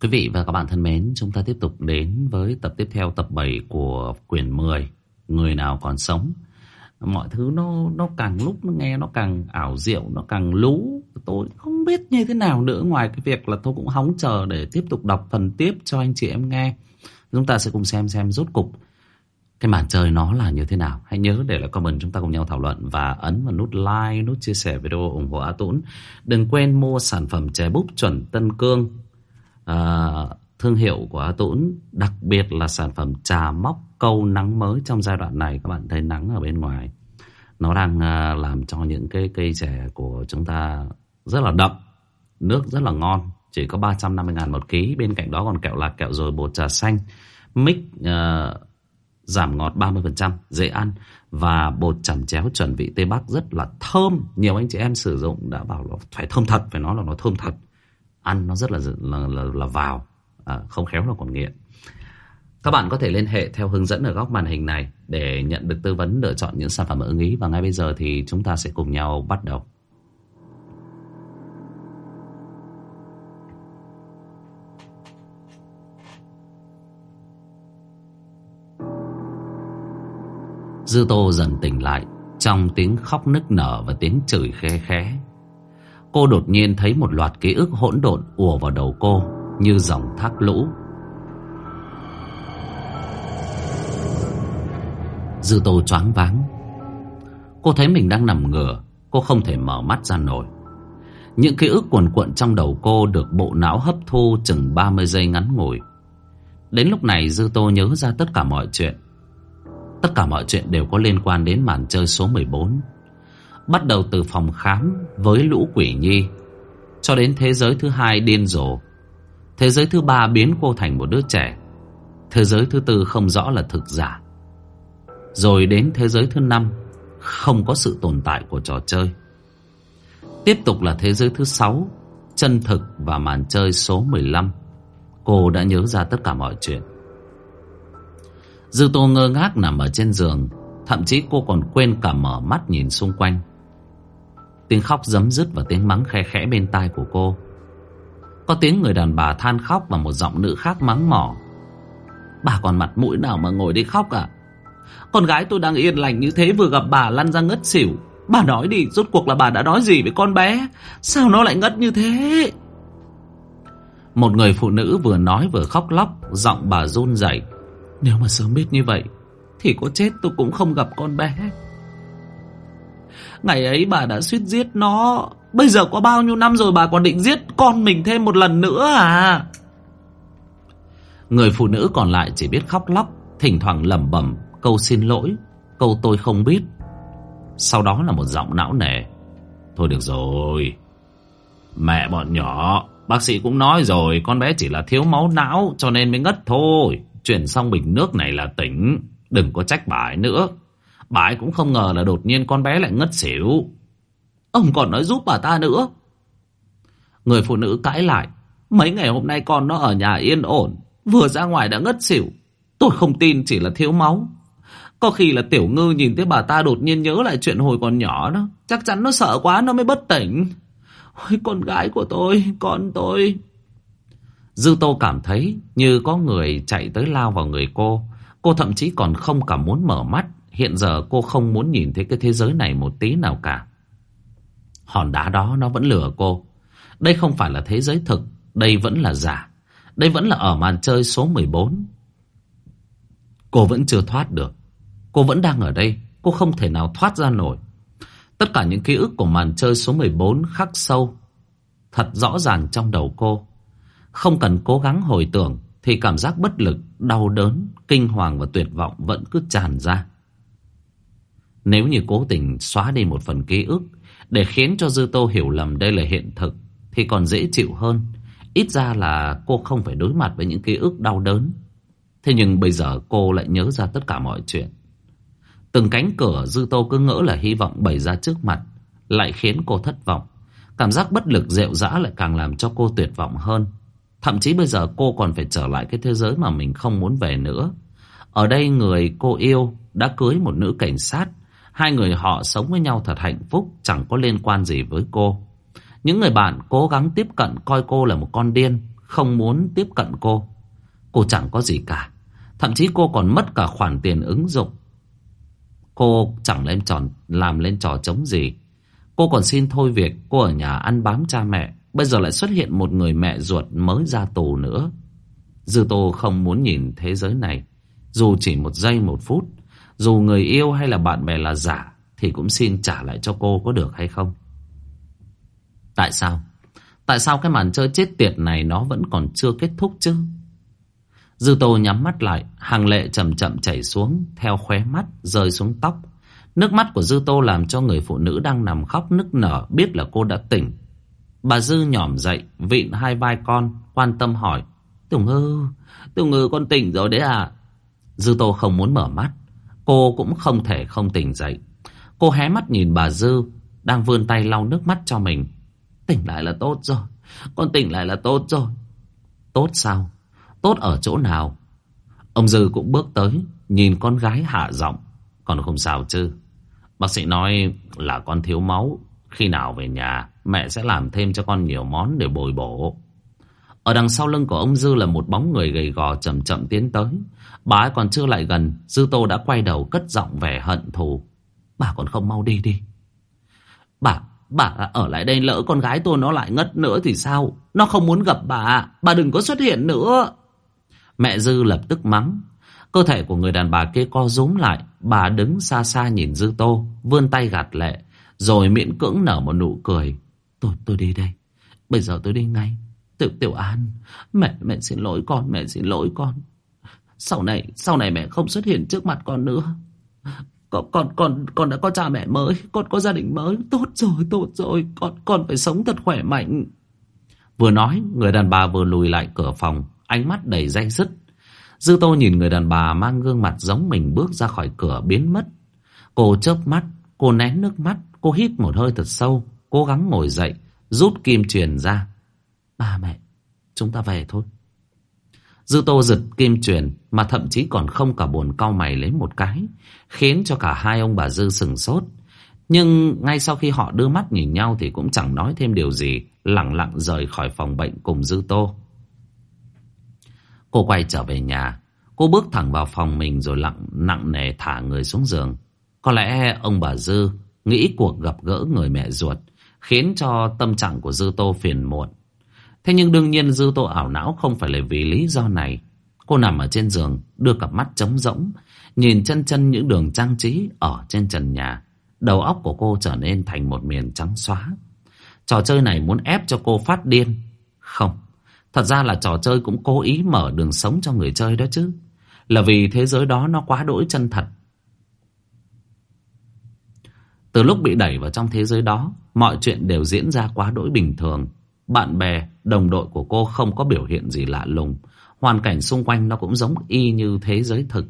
Quý vị và các bạn thân mến, chúng ta tiếp tục đến với tập tiếp theo tập 7 của quyển 10 Người nào còn sống Mọi thứ nó nó càng lúc nó nghe nó càng ảo diệu, nó càng lú Tôi không biết như thế nào nữa ngoài cái việc là tôi cũng hóng chờ để tiếp tục đọc phần tiếp cho anh chị em nghe Chúng ta sẽ cùng xem xem rốt cục cái màn chơi nó là như thế nào. Hãy nhớ để lại comment chúng ta cùng nhau thảo luận và ấn vào nút like, nút chia sẻ video ủng hộ A Tũng. Đừng quên mua sản phẩm chè búp chuẩn Tân Cương à, thương hiệu của A Tũng, đặc biệt là sản phẩm trà móc câu nắng mới trong giai đoạn này. Các bạn thấy nắng ở bên ngoài. Nó đang à, làm cho những cái cây chè của chúng ta rất là đậm, nước rất là ngon. Chỉ có 350 ngàn một ký. Bên cạnh đó còn kẹo lạc, kẹo rồi bột trà xanh. Mix... À, giảm ngọt 30%, dễ ăn và bột chẩm chéo chuẩn vị Tây Bắc rất là thơm. Nhiều anh chị em sử dụng đã bảo là phải thơm thật, phải nói là nó thơm thật. Ăn nó rất là là, là, là vào, à, không khéo là còn nghiện. Các bạn có thể liên hệ theo hướng dẫn ở góc màn hình này để nhận được tư vấn lựa chọn những sản phẩm ưng ý và ngay bây giờ thì chúng ta sẽ cùng nhau bắt đầu. Dư Tô dần tỉnh lại Trong tiếng khóc nức nở và tiếng chửi khe khẽ Cô đột nhiên thấy một loạt ký ức hỗn độn ùa vào đầu cô, Như dòng thác lũ. Dư Tô choáng váng. Cô thấy mình đang nằm ngửa, Cô không thể mở mắt ra nổi. Những ký ức cuồn cuộn trong đầu cô Được bộ não hấp thu chừng 30 giây ngắn ngủi. Đến lúc này, Dư Tô nhớ ra tất cả mọi chuyện. Tất cả mọi chuyện đều có liên quan đến màn chơi số 14 Bắt đầu từ phòng khám với lũ quỷ nhi, Cho đến thế giới thứ hai điên rồ. Thế giới thứ ba biến cô thành một đứa trẻ. Thế giới thứ tư không rõ là thực giả. Rồi đến thế giới thứ năm, Không có sự tồn tại của trò chơi. Tiếp tục là thế giới thứ sáu, Chân thực và màn chơi số 15 Cô đã nhớ ra tất cả mọi chuyện. Dư tô ngơ ngác nằm ở trên giường, Thậm chí cô còn quên cả mở mắt nhìn xung quanh. Tiếng khóc giấm dứt và tiếng mắng khe khẽ bên tai của cô. Có tiếng người đàn bà than khóc và một giọng nữ khác mắng mỏ. Bà còn mặt mũi nào mà ngồi đi khóc à? Con gái tôi đang yên lành như thế vừa gặp bà lăn ra ngất xỉu. Bà nói đi, rốt cuộc là bà đã nói gì với con bé? Sao nó lại ngất như thế? Một người phụ nữ vừa nói vừa khóc lóc, Giọng bà run rẩy. Nếu mà sớm biết như vậy, Thì có chết tôi cũng không gặp con bé. Ngày ấy bà đã suýt giết nó. Bây giờ có bao nhiêu năm rồi bà còn định giết con mình thêm một lần nữa à? Người phụ nữ còn lại chỉ biết khóc lóc, Thỉnh thoảng lẩm bẩm, câu xin lỗi, Câu tôi không biết. Sau đó là một giọng não nề, Thôi được rồi, Mẹ bọn nhỏ, Bác sĩ cũng nói rồi, Con bé chỉ là thiếu máu não Cho nên mới ngất thôi. Chuyển xong bình nước này là tỉnh, Đừng có trách bà ấy nữa. Bà ấy cũng không ngờ là đột nhiên con bé lại ngất xỉu. Ông còn nói giúp bà ta nữa. Người phụ nữ cãi lại. Mấy ngày hôm nay con nó ở nhà yên ổn. Vừa ra ngoài đã ngất xỉu. Tôi không tin chỉ là thiếu máu. Có khi là tiểu ngư nhìn thấy bà ta đột nhiên nhớ lại chuyện hồi còn nhỏ đó. Chắc chắn nó sợ quá, nó mới bất tỉnh. Ôi, con gái của tôi, Con tôi. Dư Tô cảm thấy như có người chạy tới lao vào người cô. Cô thậm chí còn không cả muốn mở mắt. Hiện giờ cô không muốn nhìn thấy cái thế giới này một tí nào cả. Hòn đá đó nó vẫn lừa cô. Đây không phải là thế giới thực. Đây vẫn là giả. Đây vẫn là ở màn chơi số 14. Cô vẫn chưa thoát được. Cô vẫn đang ở đây. Cô không thể nào thoát ra nổi. Tất cả những ký ức của màn chơi số 14 khắc sâu. Thật rõ ràng trong đầu cô. Không cần cố gắng hồi tưởng Thì cảm giác bất lực, đau đớn, kinh hoàng và tuyệt vọng vẫn cứ tràn ra nếu như cố tình xóa đi một phần ký ức Để khiến cho Dư Tô hiểu lầm đây là hiện thực, Thì còn dễ chịu hơn Ít ra là cô không phải đối mặt với những ký ức đau đớn Thế nhưng bây giờ cô lại nhớ ra tất cả mọi chuyện Từng cánh cửa Dư Tô cứ ngỡ là hy vọng bày ra trước mặt, Lại khiến cô thất vọng Cảm giác bất lực dẹo dã lại càng làm cho cô tuyệt vọng hơn Thậm chí bây giờ cô còn phải trở lại cái thế giới mà mình không muốn về nữa. Ở đây người cô yêu đã cưới một nữ cảnh sát. Hai người họ sống với nhau thật hạnh phúc, chẳng có liên quan gì với cô. Những người bạn cố gắng tiếp cận coi cô là một con điên, không muốn tiếp cận cô. Cô chẳng có gì cả. Thậm chí cô còn mất cả khoản tiền ứng dụng. Cô chẳng lên tròn làm lên trò chống gì. Cô còn xin thôi việc cô ở nhà ăn bám cha mẹ. Bây giờ lại xuất hiện một người mẹ ruột mới ra tù nữa. Dư Tô không muốn nhìn thế giới này. Dù chỉ một giây một phút. Dù người yêu hay là bạn bè là giả. Thì cũng xin trả lại cho cô có được hay không. Tại sao? Tại sao cái màn chơi chết tiệt này nó vẫn còn chưa kết thúc chứ? Dư Tô nhắm mắt lại, hàng lệ chậm chậm chảy xuống, theo khóe mắt, rơi xuống tóc. Nước mắt của Dư Tô làm cho người phụ nữ đang nằm khóc nức nở biết là cô đã tỉnh. Bà Dư nhỏm dậy, vịn hai vai con, quan tâm hỏi. tùng Ngư, tùng Ngư con tỉnh rồi đấy à? Dư Tô không muốn mở mắt, cô cũng không thể không tỉnh dậy. Cô hé mắt nhìn bà Dư, đang vươn tay lau nước mắt cho mình. Tỉnh lại là tốt rồi, con tỉnh lại là tốt rồi. Tốt sao? Tốt ở chỗ nào? Ông Dư cũng bước tới, nhìn con gái hạ giọng. Còn không sao chứ. Bác sĩ nói là con thiếu máu. Khi nào về nhà, mẹ sẽ làm thêm cho con nhiều món để bồi bổ. Ở đằng sau lưng của ông Dư là một bóng người gầy gò chậm chậm tiến tới. Bà ấy còn chưa lại gần, Dư Tô đã quay đầu cất giọng vẻ hận thù. Bà còn không mau đi đi. Bà, bà ở lại đây lỡ con gái tôi nó lại ngất nữa thì sao? Nó không muốn gặp bà, à? bà đừng có xuất hiện nữa. Mẹ Dư lập tức mắng. Cơ thể của người đàn bà kia co rúm lại. Bà đứng xa xa nhìn Dư Tô, vươn tay gạt lệ. Rồi miễn cưỡng nở một nụ cười. Tôi, tôi đi đây. Bây giờ tôi đi ngay. Tiểu, Tiểu An, mẹ, mẹ xin lỗi con, mẹ xin lỗi con. Sau này, sau này mẹ không xuất hiện trước mặt con nữa. Con, con, con, con đã có cha mẹ mới, con có gia đình mới. Tốt rồi, tốt rồi, con, con phải sống thật khỏe mạnh. Vừa nói, người đàn bà vừa lùi lại cửa phòng, ánh mắt đầy danh dứt. Dư Tô nhìn người đàn bà mang gương mặt giống mình bước ra khỏi cửa biến mất. Cô chớp mắt, cô nén nước mắt, cô hít một hơi thật sâu, cố gắng ngồi dậy, rút kim truyền ra. Ba mẹ, chúng ta về thôi. Dư Tô giật kim truyền mà thậm chí còn không cả buồn cau mày lấy một cái, khiến cho cả hai ông bà Dư sừng sốt. Nhưng ngay sau khi họ đưa mắt nhìn nhau thì cũng chẳng nói thêm điều gì, lặng lặng rời khỏi phòng bệnh cùng Dư Tô. Cô quay trở về nhà. Cô bước thẳng vào phòng mình rồi lặng nặng nề thả người xuống giường. Có lẽ ông bà Dư nghĩ cuộc gặp gỡ người mẹ ruột khiến cho tâm trạng của Dư Tô phiền muộn. Thế nhưng đương nhiên Dư Tô ảo não không phải là vì lý do này. Cô nằm ở trên giường, đưa cặp mắt trống rỗng, nhìn chân chân những đường trang trí ở trên trần nhà. Đầu óc của cô trở nên thành một miền trắng xóa. Trò chơi này muốn ép cho cô phát điên. Không, Thật ra là trò chơi cũng cố ý mở đường sống cho người chơi đó chứ. Là vì thế giới đó nó quá đỗi chân thật. Từ lúc bị đẩy vào trong thế giới đó, mọi chuyện đều diễn ra quá đỗi bình thường. Bạn bè, đồng đội của cô không có biểu hiện gì lạ lùng. Hoàn cảnh xung quanh nó cũng giống y như thế giới thực.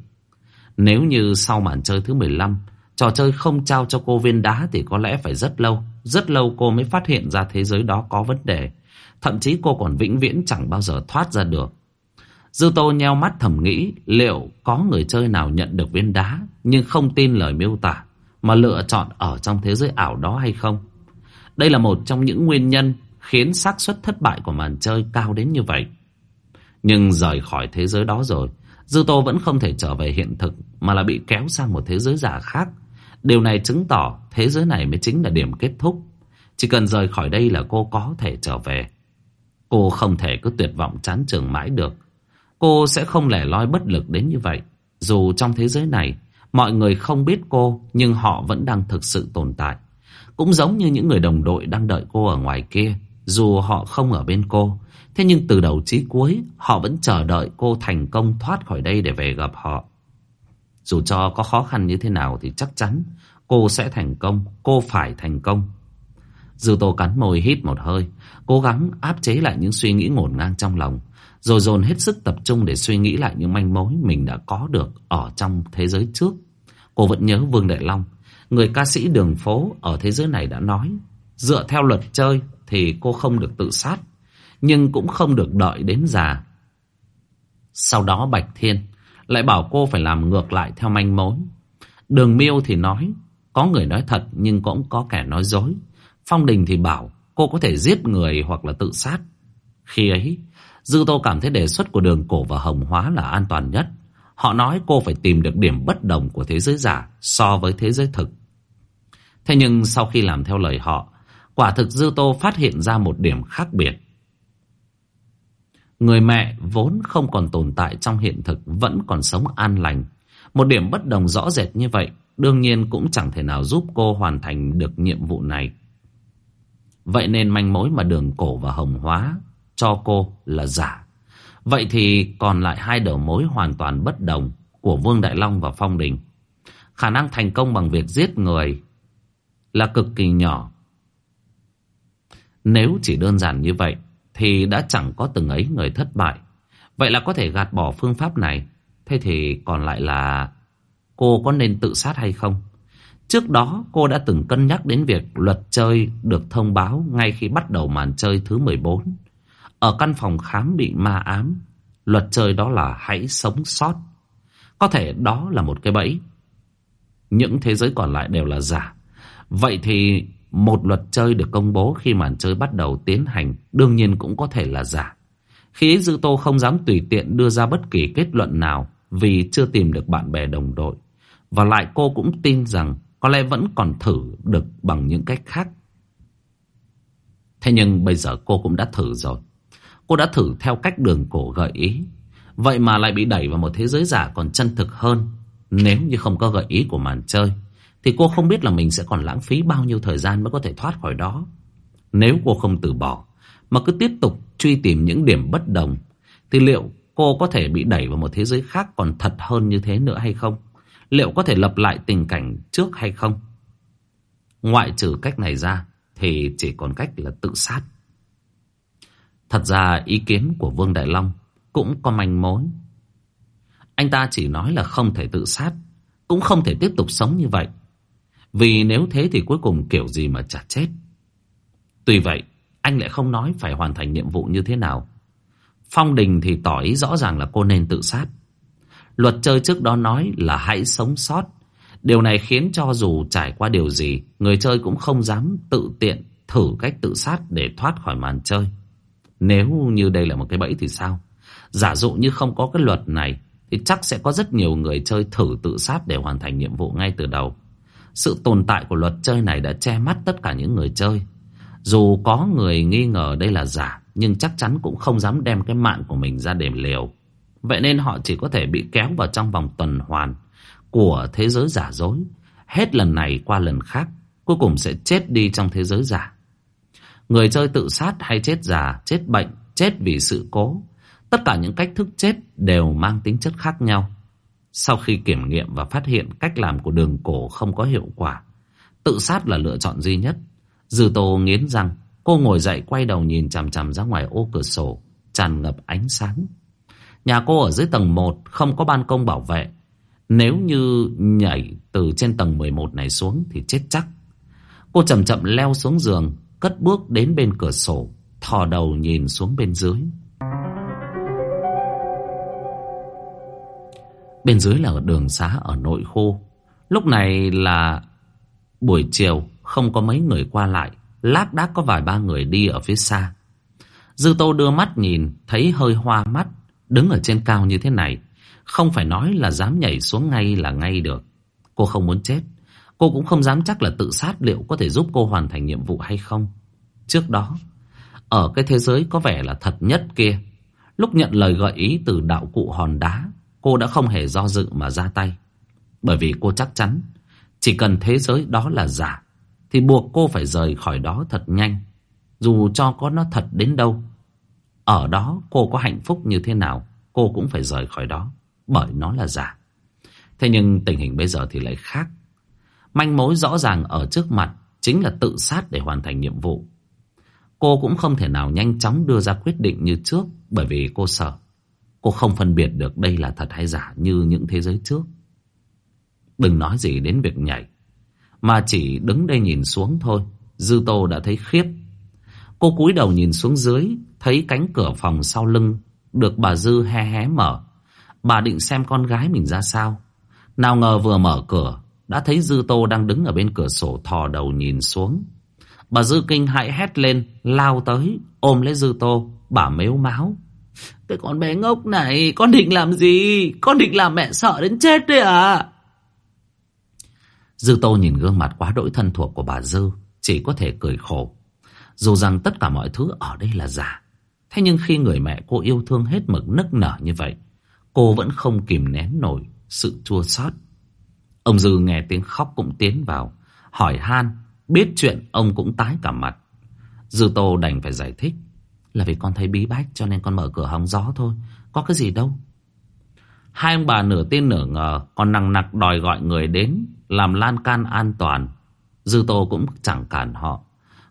Nếu như sau màn chơi thứ 15, trò chơi không trao cho cô viên đá thì có lẽ phải rất lâu. Rất lâu cô mới phát hiện ra thế giới đó có vấn đề. Thậm chí cô còn vĩnh viễn chẳng bao giờ thoát ra được. Dư Tô nheo mắt thầm nghĩ liệu có người chơi nào nhận được viên đá nhưng không tin lời miêu tả mà lựa chọn ở trong thế giới ảo đó hay không. Đây là một trong những nguyên nhân khiến xác suất thất bại của màn chơi cao đến như vậy. Nhưng rời khỏi thế giới đó rồi, Dư Tô vẫn không thể trở về hiện thực mà là bị kéo sang một thế giới giả khác. Điều này chứng tỏ thế giới này mới chính là điểm kết thúc. Chỉ cần rời khỏi đây là cô có thể trở về. Cô không thể cứ tuyệt vọng chán trường mãi được. Cô sẽ không lẻ loi bất lực đến như vậy. Dù trong thế giới này, mọi người không biết cô, nhưng họ vẫn đang thực sự tồn tại. Cũng giống như những người đồng đội đang đợi cô ở ngoài kia, dù họ không ở bên cô. Thế nhưng từ đầu chí cuối, họ vẫn chờ đợi cô thành công thoát khỏi đây để về gặp họ. Dù cho có khó khăn như thế nào thì chắc chắn cô sẽ thành công, cô phải thành công. Dư Tô cắn môi hít một hơi, cố gắng áp chế lại những suy nghĩ ngổn ngang trong lòng, rồi dồn hết sức tập trung để suy nghĩ lại những manh mối mình đã có được ở trong thế giới trước. Cô vẫn nhớ Vương Đại Long, người ca sĩ đường phố ở thế giới này đã nói, dựa theo luật chơi thì cô không được tự sát, nhưng cũng không được đợi đến già. Sau đó Bạch Thiên lại bảo cô phải làm ngược lại theo manh mối. Đường Miêu thì nói, có người nói thật nhưng cũng có kẻ nói dối. Phong Đình thì bảo cô có thể giết người hoặc là tự sát. Khi ấy, Dư Tô cảm thấy đề xuất của đường cổ và hồng hóa là an toàn nhất. Họ nói cô phải tìm được điểm bất đồng của thế giới giả so với thế giới thực. Thế nhưng sau khi làm theo lời họ, quả thực Dư Tô phát hiện ra một điểm khác biệt. Người mẹ vốn không còn tồn tại trong hiện thực, vẫn còn sống an lành. Một điểm bất đồng rõ rệt như vậy, đương nhiên cũng chẳng thể nào giúp cô hoàn thành được nhiệm vụ này. Vậy nên manh mối mà đường cổ và hồng hóa cho cô là giả. Vậy thì còn lại hai đầu mối hoàn toàn bất đồng của Vương Đại Long và Phong Đình. Khả năng thành công bằng việc giết người là cực kỳ nhỏ. Nếu chỉ đơn giản như vậy thì đã chẳng có từng ấy người thất bại. Vậy là có thể gạt bỏ phương pháp này. Thế thì còn lại là cô có nên tự sát hay không? Trước đó cô đã từng cân nhắc đến việc luật chơi được thông báo ngay khi bắt đầu màn chơi thứ 14. Ở căn phòng khám bị ma ám, luật chơi đó là hãy sống sót. Có thể đó là một cái bẫy. Những thế giới còn lại đều là giả. Vậy thì một luật chơi được công bố khi màn chơi bắt đầu tiến hành đương nhiên cũng có thể là giả. Khi Dư Tô không dám tùy tiện đưa ra bất kỳ kết luận nào vì chưa tìm được bạn bè đồng đội. Và lại cô cũng tin rằng có lẽ vẫn còn thử được bằng những cách khác. Thế nhưng bây giờ cô cũng đã thử rồi. Cô đã thử theo cách đường cổ gợi ý. Vậy mà lại bị đẩy vào một thế giới giả còn chân thực hơn. Nếu như không có gợi ý của màn chơi, thì cô không biết là mình sẽ còn lãng phí bao nhiêu thời gian mới có thể thoát khỏi đó. Nếu cô không từ bỏ, mà cứ tiếp tục truy tìm những điểm bất đồng, thì liệu cô có thể bị đẩy vào một thế giới khác còn thật hơn như thế nữa hay không? Liệu có thể lập lại tình cảnh trước hay không? Ngoại trừ cách này ra, thì chỉ còn cách là tự sát. Thật ra ý kiến của Vương Đại Long cũng có manh mối. Anh ta chỉ nói là không thể tự sát, cũng không thể tiếp tục sống như vậy. Vì nếu thế thì cuối cùng kiểu gì mà chả chết. Tuy vậy, anh lại không nói phải hoàn thành nhiệm vụ như thế nào. Phong Đình thì tỏ ý rõ ràng là cô nên tự sát. Luật chơi trước đó nói là hãy sống sót. Điều này khiến cho dù trải qua điều gì, người chơi cũng không dám tự tiện thử cách tự sát để thoát khỏi màn chơi. Nếu như đây là một cái bẫy thì sao? Giả dụ như không có cái luật này thì chắc sẽ có rất nhiều người chơi thử tự sát để hoàn thành nhiệm vụ ngay từ đầu. Sự tồn tại của luật chơi này đã che mắt tất cả những người chơi. Dù có người nghi ngờ đây là giả, nhưng chắc chắn cũng không dám đem cái mạng của mình ra để liều. Vậy nên họ chỉ có thể bị kéo vào trong vòng tuần hoàn của thế giới giả dối. Hết lần này qua lần khác, cuối cùng sẽ chết đi trong thế giới giả. Người chơi tự sát hay chết già, chết bệnh, chết vì sự cố. Tất cả những cách thức chết đều mang tính chất khác nhau. Sau khi kiểm nghiệm và phát hiện cách làm của đường cổ không có hiệu quả, tự sát là lựa chọn duy nhất. Dư tô nghiến răng, cô ngồi dậy quay đầu nhìn chằm chằm ra ngoài ô cửa sổ, tràn ngập ánh sáng. Nhà cô ở dưới tầng 1 không có ban công bảo vệ. Nếu như nhảy từ trên tầng 11 này xuống thì chết chắc. Cô chậm chậm leo xuống giường, cất bước đến bên cửa sổ, thò đầu nhìn xuống bên dưới. Bên dưới là đường xá ở nội khu. Lúc này là buổi chiều, không có mấy người qua lại. Lác đác có vài ba người đi ở phía xa. Dư Tô đưa mắt nhìn, thấy hơi hoa mắt, đứng ở trên cao như thế này. Không phải nói là dám nhảy xuống ngay là ngay được. Cô không muốn chết. Cô cũng không dám chắc là tự sát liệu có thể giúp cô hoàn thành nhiệm vụ hay không. Trước đó, ở cái thế giới có vẻ là thật nhất kia, lúc nhận lời gợi ý từ đạo cụ hòn đá, cô đã không hề do dự mà ra tay. Bởi vì cô chắc chắn, chỉ cần thế giới đó là giả, thì buộc cô phải rời khỏi đó thật nhanh. Dù cho có nó thật đến đâu, ở đó cô có hạnh phúc như thế nào, cô cũng phải rời khỏi đó, bởi nó là giả. Thế nhưng tình hình bây giờ thì lại khác. Manh mối rõ ràng ở trước mặt chính là tự sát để hoàn thành nhiệm vụ. Cô cũng không thể nào nhanh chóng đưa ra quyết định như trước bởi vì cô sợ. Cô không phân biệt được đây là thật hay giả như những thế giới trước. Đừng nói gì đến việc nhảy. Mà chỉ đứng đây nhìn xuống thôi. Dư Tô đã thấy khiếp. Cô cúi đầu nhìn xuống dưới. Thấy cánh cửa phòng sau lưng được bà Dư hé hé mở. Bà định xem con gái mình ra sao. Nào ngờ vừa mở cửa đã thấy Dư Tô đang đứng ở bên cửa sổ thò đầu nhìn xuống. Bà Dư kinh hãi hét lên, lao tới, ôm lấy Dư Tô, bà mếu máu. Cái con bé ngốc này, Con định làm gì? Con định làm mẹ sợ đến chết đấy à? Dư Tô nhìn gương mặt quá đỗi thân thuộc của bà Dư, Chỉ có thể cười khổ. Dù rằng tất cả mọi thứ ở đây là giả, Thế nhưng khi người mẹ cô yêu thương hết mực nức nở như vậy, Cô vẫn không kìm nén nổi sự chua xót. Ông Dư nghe tiếng khóc cũng tiến vào, Hỏi han, Biết chuyện ông cũng tái cả mặt. Dư Tô đành phải giải thích. Là vì con thấy bí bách, cho nên con mở cửa hóng gió thôi. Có cái gì đâu. Hai ông bà nửa tin nửa ngờ, Còn nặng nặc đòi gọi người đến, Làm lan can an toàn. Dư Tô cũng chẳng cản họ.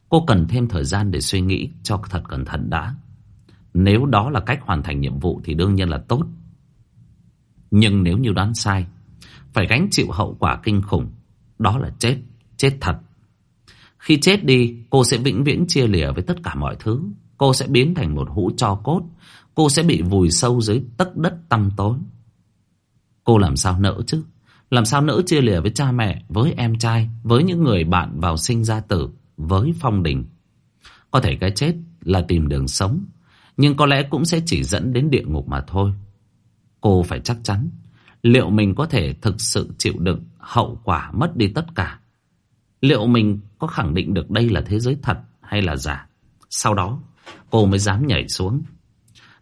Cô cần thêm thời gian để suy nghĩ cho thật cẩn thận đã. Nếu đó là cách hoàn thành nhiệm vụ Thì đương nhiên là tốt. Nhưng nếu như đoán sai, Phải gánh chịu hậu quả kinh khủng, Đó là chết Chết thật. Khi chết đi, cô sẽ vĩnh viễn chia lìa với tất cả mọi thứ. Cô sẽ biến thành một hũ cho cốt. Cô sẽ bị vùi sâu dưới tấc đất tăm tối. Cô làm sao nỡ chứ? Làm sao nỡ chia lìa với cha mẹ Với em trai Với những người bạn vào sinh ra tử Với phong đình? Có thể cái chết là tìm đường sống Nhưng có lẽ cũng sẽ chỉ dẫn đến địa ngục mà thôi. Cô phải chắc chắn Liệu mình có thể thực sự chịu đựng Hậu quả mất đi tất cả? Liệu mình có khẳng định được đây là thế giới thật hay là giả? Sau đó, cô mới dám nhảy xuống.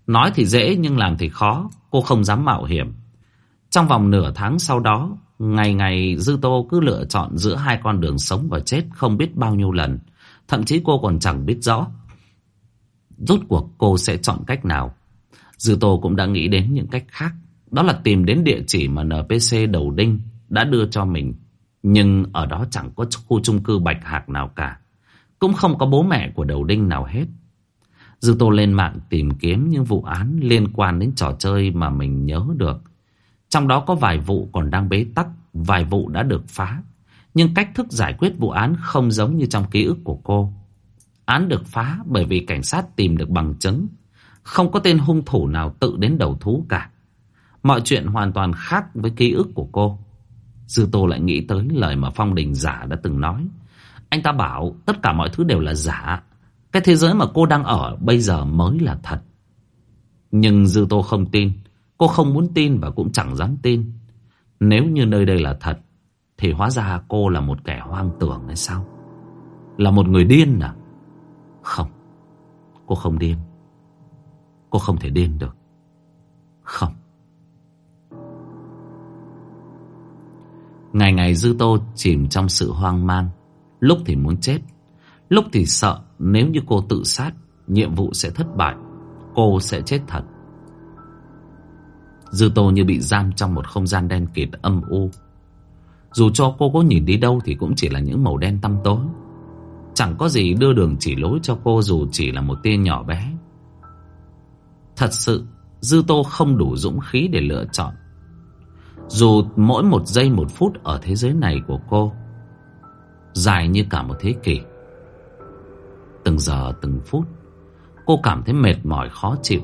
Nói thì dễ nhưng làm thì khó, cô không dám mạo hiểm. Trong vòng nửa tháng sau đó, ngày ngày Dư Tô cứ lựa chọn giữa hai con đường sống và chết không biết bao nhiêu lần. Thậm chí cô còn chẳng biết rõ. Rốt cuộc cô sẽ chọn cách nào. Dư Tô cũng đã nghĩ đến những cách khác. Đó là tìm đến địa chỉ mà NPC đầu đinh đã đưa cho mình. Nhưng ở đó chẳng có khu chung cư Bạch Hạc nào cả. Cũng không có bố mẹ của đầu đinh nào hết. Dư Tô lên mạng tìm kiếm những vụ án liên quan đến trò chơi mà mình nhớ được. Trong đó có vài vụ còn đang bế tắc, vài vụ đã được phá. Nhưng cách thức giải quyết vụ án không giống như trong ký ức của cô. Án được phá bởi vì cảnh sát tìm được bằng chứng. Không có tên hung thủ nào tự đến đầu thú cả. Mọi chuyện hoàn toàn khác với ký ức của cô. Dư Tô lại nghĩ tới lời mà Phong Đình giả đã từng nói. Anh ta bảo tất cả mọi thứ đều là giả. Cái thế giới mà cô đang ở bây giờ mới là thật. Nhưng Dư Tô không tin. Cô không muốn tin và cũng chẳng dám tin. Nếu như nơi đây là thật, thì hóa ra cô là một kẻ hoang tưởng hay sao? Là một người điên à? Không, cô không điên. Cô không thể điên được. Không. Ngày ngày Dư Tô chìm trong sự hoang mang. Lúc thì muốn chết. Lúc thì sợ nếu như cô tự sát, nhiệm vụ sẽ thất bại. Cô sẽ chết thật. Dư Tô như bị giam trong một không gian đen kịt âm u. Dù cho cô có nhìn đi đâu thì cũng chỉ là những màu đen tăm tối. Chẳng có gì đưa đường chỉ lối cho cô dù chỉ là một tia nhỏ bé. Thật sự, Dư Tô không đủ dũng khí để lựa chọn. Dù mỗi một giây một phút ở thế giới này của cô Dài như cả một thế kỷ Từng giờ, từng phút. Cô cảm thấy mệt mỏi, khó chịu.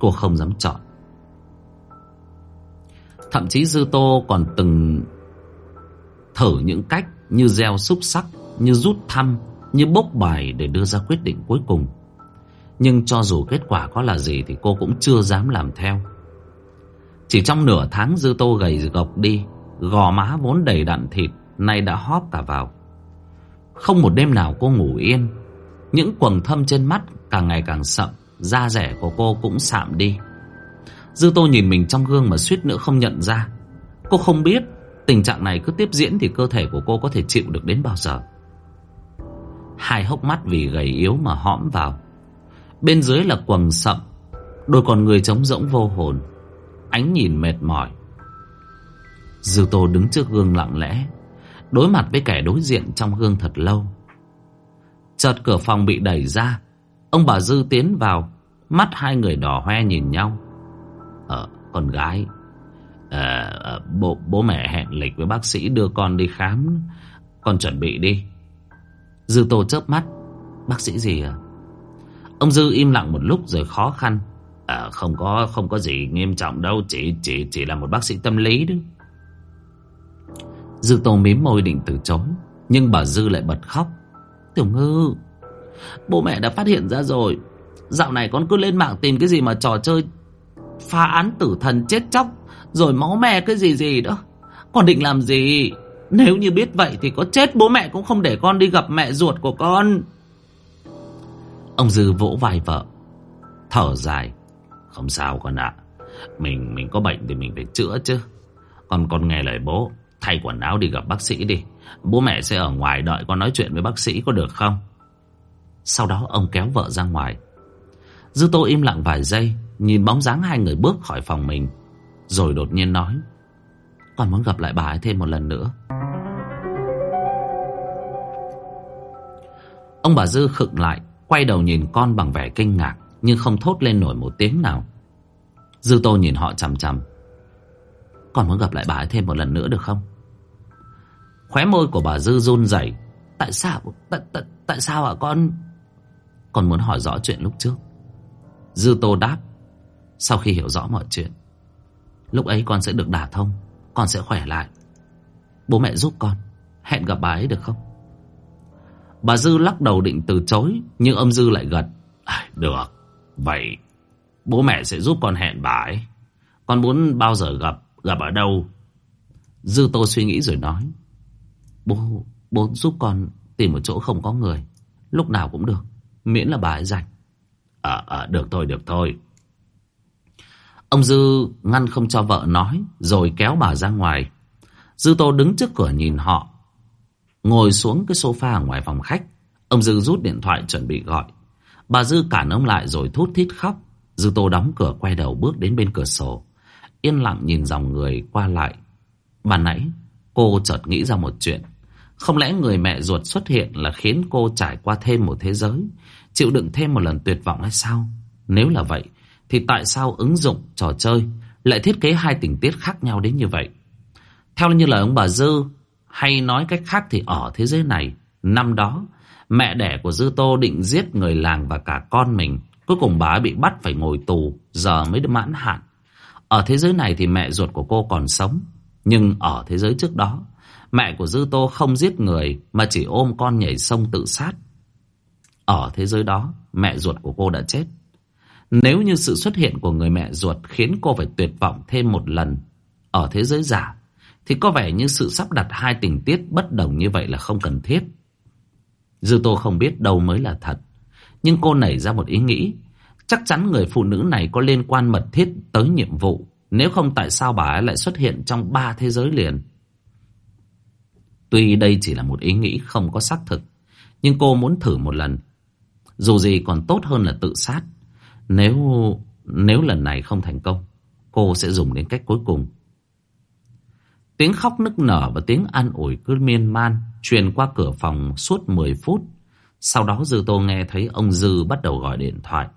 Cô không dám chọn. Thậm chí Dư Tô còn từng Thử những cách Như gieo xúc sắc, Như rút thăm, Như bốc bài để đưa ra quyết định cuối cùng. Nhưng cho dù kết quả có là gì Thì cô cũng chưa dám làm theo. Chỉ trong nửa tháng, Dư Tô gầy gộc đi, Gò má vốn đầy đặn thịt, Nay đã hóp cả vào. Không một đêm nào cô ngủ yên. Những quầng thâm trên mắt càng ngày càng sậm, Da rẻ của cô cũng sạm đi. Dư Tô nhìn mình trong gương mà suýt nữa không nhận ra. Cô không biết Tình trạng này cứ tiếp diễn thì cơ thể của cô có thể chịu được đến bao giờ. Hai hốc mắt vì gầy yếu mà hõm vào. Bên dưới là quầng sậm, Đôi con người trống rỗng vô hồn. Ánh nhìn mệt mỏi. Dư Tô đứng trước gương lặng lẽ Đối mặt với kẻ đối diện trong gương thật lâu. Chợt cửa phòng bị đẩy ra Ông bà Dư tiến vào Mắt hai người đỏ hoe nhìn nhau. Ờ con gái à, bố, bố mẹ hẹn lịch với bác sĩ đưa con đi khám Con chuẩn bị đi. Dư Tô chớp mắt Bác sĩ gì à Ông Dư im lặng một lúc rồi khó khăn. À, không có không có gì nghiêm trọng đâu chỉ chỉ chỉ là một bác sĩ tâm lý đấy dư tô mím môi định từ chối, nhưng bà dư lại bật khóc. Tiểu ngư, bố mẹ đã phát hiện ra rồi. Dạo này con cứ lên mạng tìm cái gì mà trò chơi Phá án tử thần chết chóc, Rồi máu me cái gì gì đó. Con định làm gì? Nếu như biết vậy thì có chết, bố mẹ cũng không để con đi gặp mẹ ruột của con. Ông Dư vỗ vai vợ, Thở dài. Không sao con ạ, Mình mình có bệnh thì mình phải chữa chứ. Con con nghe lời bố. Thay quần áo đi gặp bác sĩ đi. Bố mẹ sẽ ở ngoài đợi con nói chuyện với bác sĩ có được không? Sau đó ông kéo vợ ra ngoài. Dư tô im lặng vài giây, Nhìn bóng dáng hai người bước khỏi phòng mình, Rồi đột nhiên nói, Con muốn gặp lại bà ấy thêm một lần nữa. Ông bà Dư khựng lại, Quay đầu nhìn con bằng vẻ kinh ngạc, Nhưng không thốt lên nổi một tiếng nào. Dư tô nhìn họ chằm chằm. Con muốn gặp lại bà ấy thêm một lần nữa được không? Khóe môi của bà Dư run rẩy. Tại sao Tại, tại, tại sao ạ con? Con muốn hỏi rõ chuyện lúc trước. Dư tô đáp. Sau khi hiểu rõ mọi chuyện Lúc ấy con sẽ được đả thông Con sẽ khỏe lại. Bố mẹ giúp con. Hẹn gặp bà ấy được không? Bà Dư lắc đầu định từ chối Nhưng ông Dư lại gật. À, Được Vậy bố mẹ sẽ giúp con hẹn bà ấy. Con muốn bao giờ gặp Gặp ở đâu? Dư Tô suy nghĩ rồi nói. Bố, bố giúp con tìm một chỗ không có người. Lúc nào cũng được Miễn là bà ấy rảnh. Ờ, à, à, được thôi, được thôi. Ông Dư ngăn không cho vợ nói Rồi kéo bà ra ngoài. Dư Tô đứng trước cửa nhìn họ. Ngồi xuống cái sofa ở ngoài phòng khách Ông Dư rút điện thoại chuẩn bị gọi. Bà Dư cản ông lại rồi thút thít khóc. Dư Tô đóng cửa quay đầu bước đến bên cửa sổ. Yên lặng nhìn dòng người qua lại. Bà nãy cô chợt nghĩ ra một chuyện Không lẽ người mẹ ruột xuất hiện là khiến cô trải qua thêm một thế giới Chịu đựng thêm một lần tuyệt vọng hay sao Nếu là vậy Thì tại sao ứng dụng trò chơi Lại thiết kế hai tình tiết khác nhau đến như vậy Theo như lời ông bà Dư hay nói cách khác thì ở thế giới này, năm đó, mẹ đẻ của Dư Tô định giết người làng và cả con mình. Cuối cùng bà bị bắt phải ngồi tù, giờ mới được mãn hạn. Ở thế giới này thì mẹ ruột của cô còn sống. Nhưng ở thế giới trước đó, mẹ của Dư Tô không giết người mà chỉ ôm con nhảy sông tự sát. Ở thế giới đó, mẹ ruột của cô đã chết. Nếu như sự xuất hiện của người mẹ ruột khiến cô phải tuyệt vọng thêm một lần ở thế giới giả, thì có vẻ như sự sắp đặt hai tình tiết bất đồng như vậy là không cần thiết. Dư Tô không biết đâu mới là thật. Nhưng cô nảy ra một ý nghĩ. Chắc chắn người phụ nữ này có liên quan mật thiết tới nhiệm vụ. Nếu không tại sao bà ấy lại xuất hiện trong ba thế giới liền. Tuy đây chỉ là một ý nghĩ không có xác thực. Nhưng cô muốn thử một lần. Dù gì còn tốt hơn là tự sát. Nếu nếu lần này không thành công, cô sẽ dùng đến cách cuối cùng. Tiếng khóc nức nở và tiếng an ủi cứ miên man truyền qua cửa phòng suốt 10 phút. Sau đó Dư Tô nghe thấy ông Dư bắt đầu gọi điện thoại.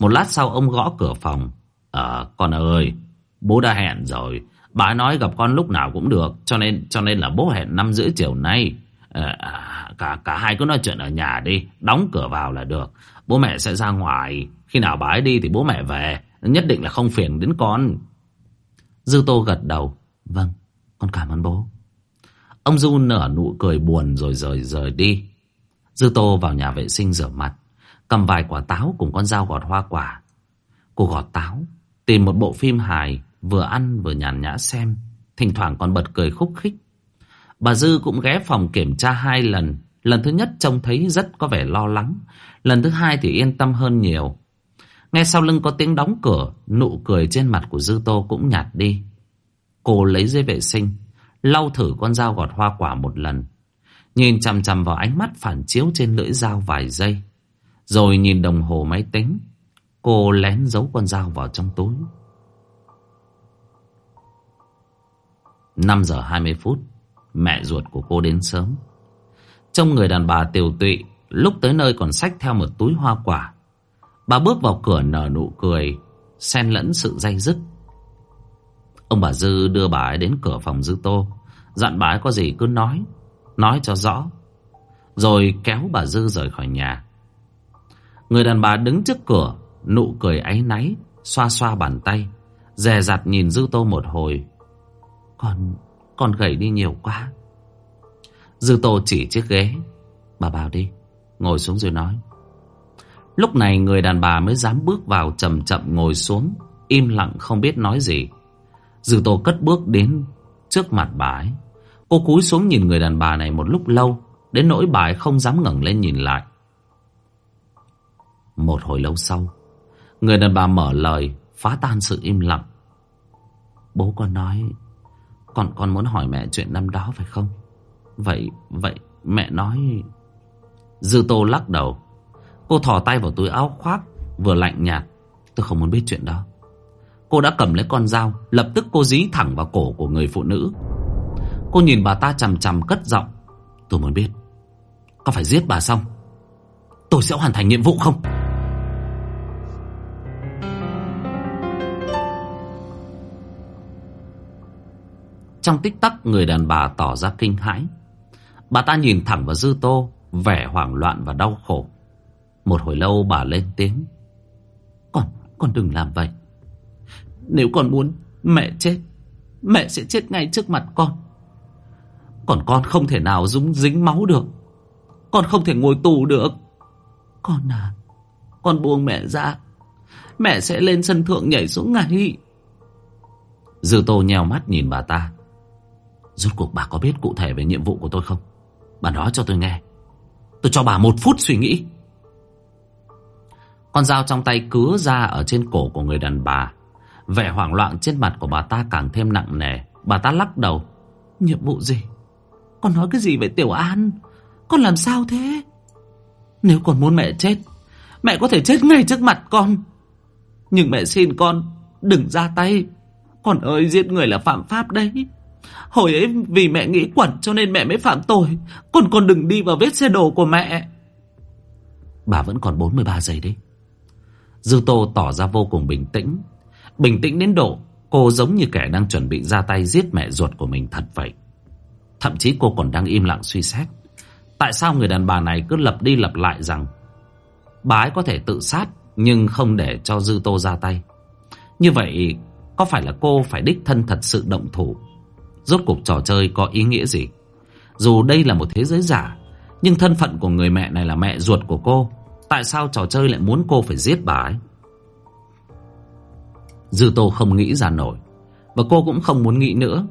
Một lát sau ông gõ cửa phòng. Ờ, con ơi, bố đã hẹn rồi. Bà nói gặp con lúc nào cũng được, cho nên cho nên là bố hẹn năm rưỡi chiều nay. Ờ, à, cả cả hai cứ nói chuyện ở nhà đi, đóng cửa vào là được. Bố mẹ sẽ ra ngoài, khi nào bà ấy đi thì bố mẹ về, nhất định là không phiền đến con. Dư Tô gật đầu. Vâng, con cảm ơn bố. Ông Du nở nụ cười buồn rồi rời rời đi. Dư Tô vào nhà vệ sinh rửa mặt. Cầm vài quả táo cùng con dao gọt hoa quả. Cô gọt táo. Tìm một bộ phim hài. Vừa ăn vừa nhàn nhã xem. Thỉnh thoảng còn bật cười khúc khích. Bà Dư cũng ghé phòng kiểm tra hai lần. Lần thứ nhất trông thấy rất có vẻ lo lắng. Lần thứ hai thì yên tâm hơn nhiều. Nghe sau lưng có tiếng đóng cửa. Nụ cười trên mặt của Dư Tô cũng nhạt đi. Cô lấy dây vệ sinh, Lau thử con dao gọt hoa quả một lần Nhìn chằm chằm vào ánh mắt phản chiếu trên lưỡi dao vài giây Rồi nhìn đồng hồ máy tính Cô lén giấu con dao vào trong túi. 5 giờ 20 phút, Mẹ ruột của cô đến sớm. Trong người đàn bà tiều tụy, Lúc tới nơi còn xách theo một túi hoa quả. Bà bước vào cửa nở nụ cười, Xen lẫn sự day dứt. Ông bà Dư đưa bà ấy đến cửa phòng Dư Tô. Dặn bà ấy có gì cứ nói Nói cho rõ. Rồi kéo bà Dư rời khỏi nhà. Người đàn bà đứng trước cửa Nụ cười áy náy Xoa xoa bàn tay Dè dặt nhìn Dư Tô một hồi. Con, con gầy đi nhiều quá. Dư Tô chỉ chiếc ghế. Bà bảo đi. Ngồi xuống rồi nói. Lúc này người đàn bà mới dám bước vào chậm chậm ngồi xuống Im lặng không biết nói gì. Dư tô cất bước đến trước mặt bà ấy. Cô cúi xuống nhìn người đàn bà này một lúc lâu Đến nỗi bà ấy không dám ngẩng lên nhìn lại. Một hồi lâu sau Người đàn bà mở lời, Phá tan sự im lặng. Bố con nói Con con muốn hỏi mẹ chuyện năm đó phải không? Vậy Vậy mẹ nói. Dư tô lắc đầu. Cô thò tay vào túi áo khoác, Vừa lạnh nhạt. Tôi không muốn biết chuyện đó. Cô đã cầm lấy con dao, Lập tức cô dí thẳng vào cổ của người phụ nữ. Cô nhìn bà ta chằm chằm cất giọng, Tôi muốn biết, Có phải giết bà xong? Tôi sẽ hoàn thành nhiệm vụ không? Trong tích tắc người đàn bà tỏ ra kinh hãi. Bà ta nhìn thẳng vào Dư Tô Vẻ hoảng loạn và đau khổ. Một hồi lâu bà lên tiếng. Con, con đừng làm vậy. Nếu con muốn mẹ chết. Mẹ sẽ chết ngay trước mặt con. Còn con không thể nào dúng dính máu được. Con không thể ngồi tù được. Con à Con buông mẹ ra. Mẹ sẽ lên sân thượng nhảy xuống ngay Dư tô nheo mắt nhìn bà ta. Rốt cuộc bà có biết cụ thể về nhiệm vụ của tôi không? Bà nói cho tôi nghe. Tôi cho bà một phút suy nghĩ. Con dao trong tay cứa ra Ở trên cổ của người đàn bà. Vẻ hoảng loạn trên mặt của bà ta càng thêm nặng nề. Bà ta lắc đầu. Nhiệm vụ gì? Con nói cái gì về Tiểu An? Con làm sao thế? Nếu con muốn mẹ chết, Mẹ có thể chết ngay trước mặt con. Nhưng mẹ xin con Đừng ra tay. Con ơi, giết người là phạm pháp đấy. Hồi ấy vì mẹ nghĩ quẩn cho nên mẹ mới phạm tội. Còn con đừng đi vào vết xe đổ của mẹ. Bà vẫn còn 43 giây đấy. Dư Tô tỏ ra vô cùng bình tĩnh. Bình tĩnh đến độ Cô giống như kẻ đang chuẩn bị ra tay giết mẹ ruột của mình thật vậy. Thậm chí cô còn đang im lặng suy xét. Tại sao người đàn bà này cứ lặp đi lặp lại rằng, Bà ấy có thể tự sát, Nhưng không để cho Dư Tô ra tay. Như vậy, Có phải là cô phải đích thân thật sự động thủ? Rốt cuộc trò chơi có ý nghĩa gì? Dù đây là một thế giới giả Nhưng thân phận của người mẹ này là mẹ ruột của cô Tại sao trò chơi lại muốn cô phải giết bà ấy? Dư Tô không nghĩ ra nổi Và cô cũng không muốn nghĩ nữa.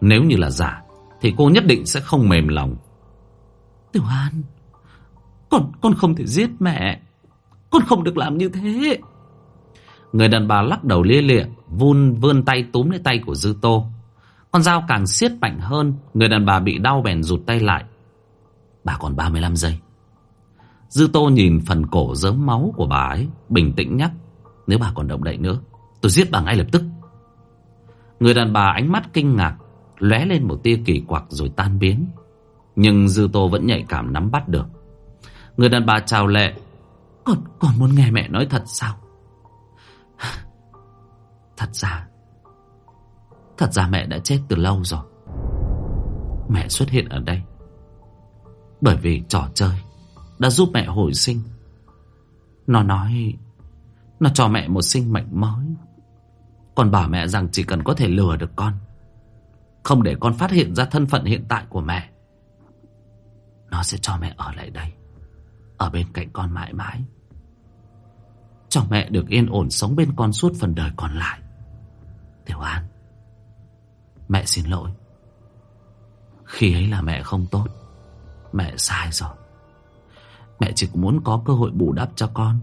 Nếu như là giả Thì cô nhất định sẽ không mềm lòng. Tiểu An Con, con không thể giết mẹ. Con không được làm như thế. Người đàn bà lắc đầu lia lịa Vun vươn tay túm lấy tay của Dư Tô con dao càng siết mạnh hơn Người đàn bà bị đau bèn rụt tay lại. Bà còn 35 giây. Dư tô nhìn phần cổ dớm máu của bà ấy Bình tĩnh nhắc Nếu bà còn động đậy nữa Tôi giết bà ngay lập tức. Người đàn bà ánh mắt kinh ngạc lóe lên một tia kỳ quặc rồi tan biến. Nhưng Dư Tô vẫn nhạy cảm nắm bắt được. Người đàn bà chào lệ Còn, còn muốn nghe mẹ nói thật sao? Thật ra Thật ra mẹ đã chết từ lâu rồi. Mẹ xuất hiện ở đây Bởi vì trò chơi Đã giúp mẹ hồi sinh. Nó nói, Nó cho mẹ một sinh mệnh mới. Còn bảo mẹ rằng chỉ cần có thể lừa được con, Không để con phát hiện ra thân phận hiện tại của mẹ, Nó sẽ cho mẹ ở lại đây, Ở bên cạnh con mãi mãi. Cho mẹ được yên ổn sống bên con suốt phần đời còn lại. Tiểu An Mẹ xin lỗi. Khi ấy là mẹ không tốt, Mẹ sai rồi. Mẹ chỉ muốn có cơ hội bù đắp cho con.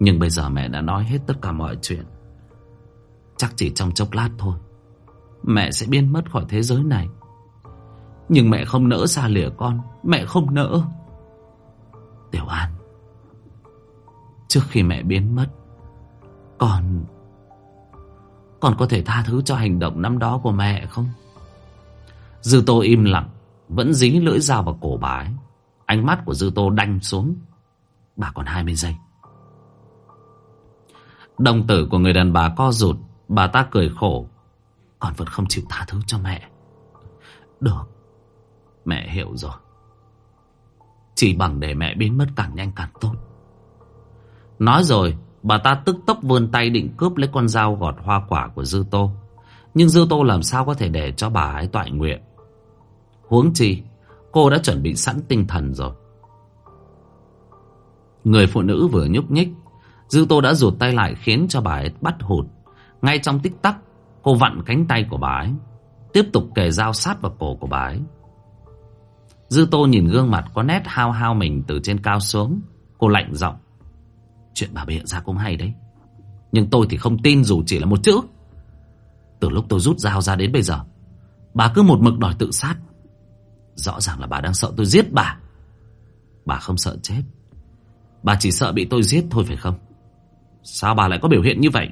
Nhưng bây giờ mẹ đã nói hết tất cả mọi chuyện. Chắc chỉ trong chốc lát thôi, Mẹ sẽ biến mất khỏi thế giới này. Nhưng mẹ không nỡ xa lìa con, Mẹ không nỡ. Tiểu An, Trước khi mẹ biến mất, Con còn có thể tha thứ cho hành động năm đó của mẹ không? Dư tô im lặng, Vẫn dí lưỡi dao vào cổ bà ấy. Ánh mắt của Dư tô đanh xuống. Bà còn 20 giây. Đồng tử của người đàn bà co rụt, Bà ta cười khổ. Còn vẫn không chịu tha thứ cho mẹ. Được, Mẹ hiểu rồi. Chỉ bằng để mẹ biến mất càng nhanh càng tốt. Nói rồi Bà ta tức tốc vươn tay định cướp lấy con dao gọt hoa quả của Dư Tô. Nhưng Dư Tô làm sao có thể để cho bà ấy toại nguyện. Huống chi, cô đã chuẩn bị sẵn tinh thần rồi. Người phụ nữ vừa nhúc nhích Dư tô đã rụt tay lại khiến cho bà ấy bắt hụt Ngay trong tích tắc Cô vặn cánh tay của bà ấy Tiếp tục kề dao sát vào cổ của bà ấy Dư tô nhìn gương mặt có nét hao hao mình từ trên cao xuống Cô lạnh giọng Chuyện bà bịa ra cũng hay đấy. Nhưng tôi thì không tin dù chỉ là một chữ. Từ lúc tôi rút dao ra đến bây giờ, Bà cứ một mực đòi tự sát. Rõ ràng là bà đang sợ tôi giết bà. Bà không sợ chết. Bà chỉ sợ bị tôi giết thôi phải không? Sao bà lại có biểu hiện như vậy?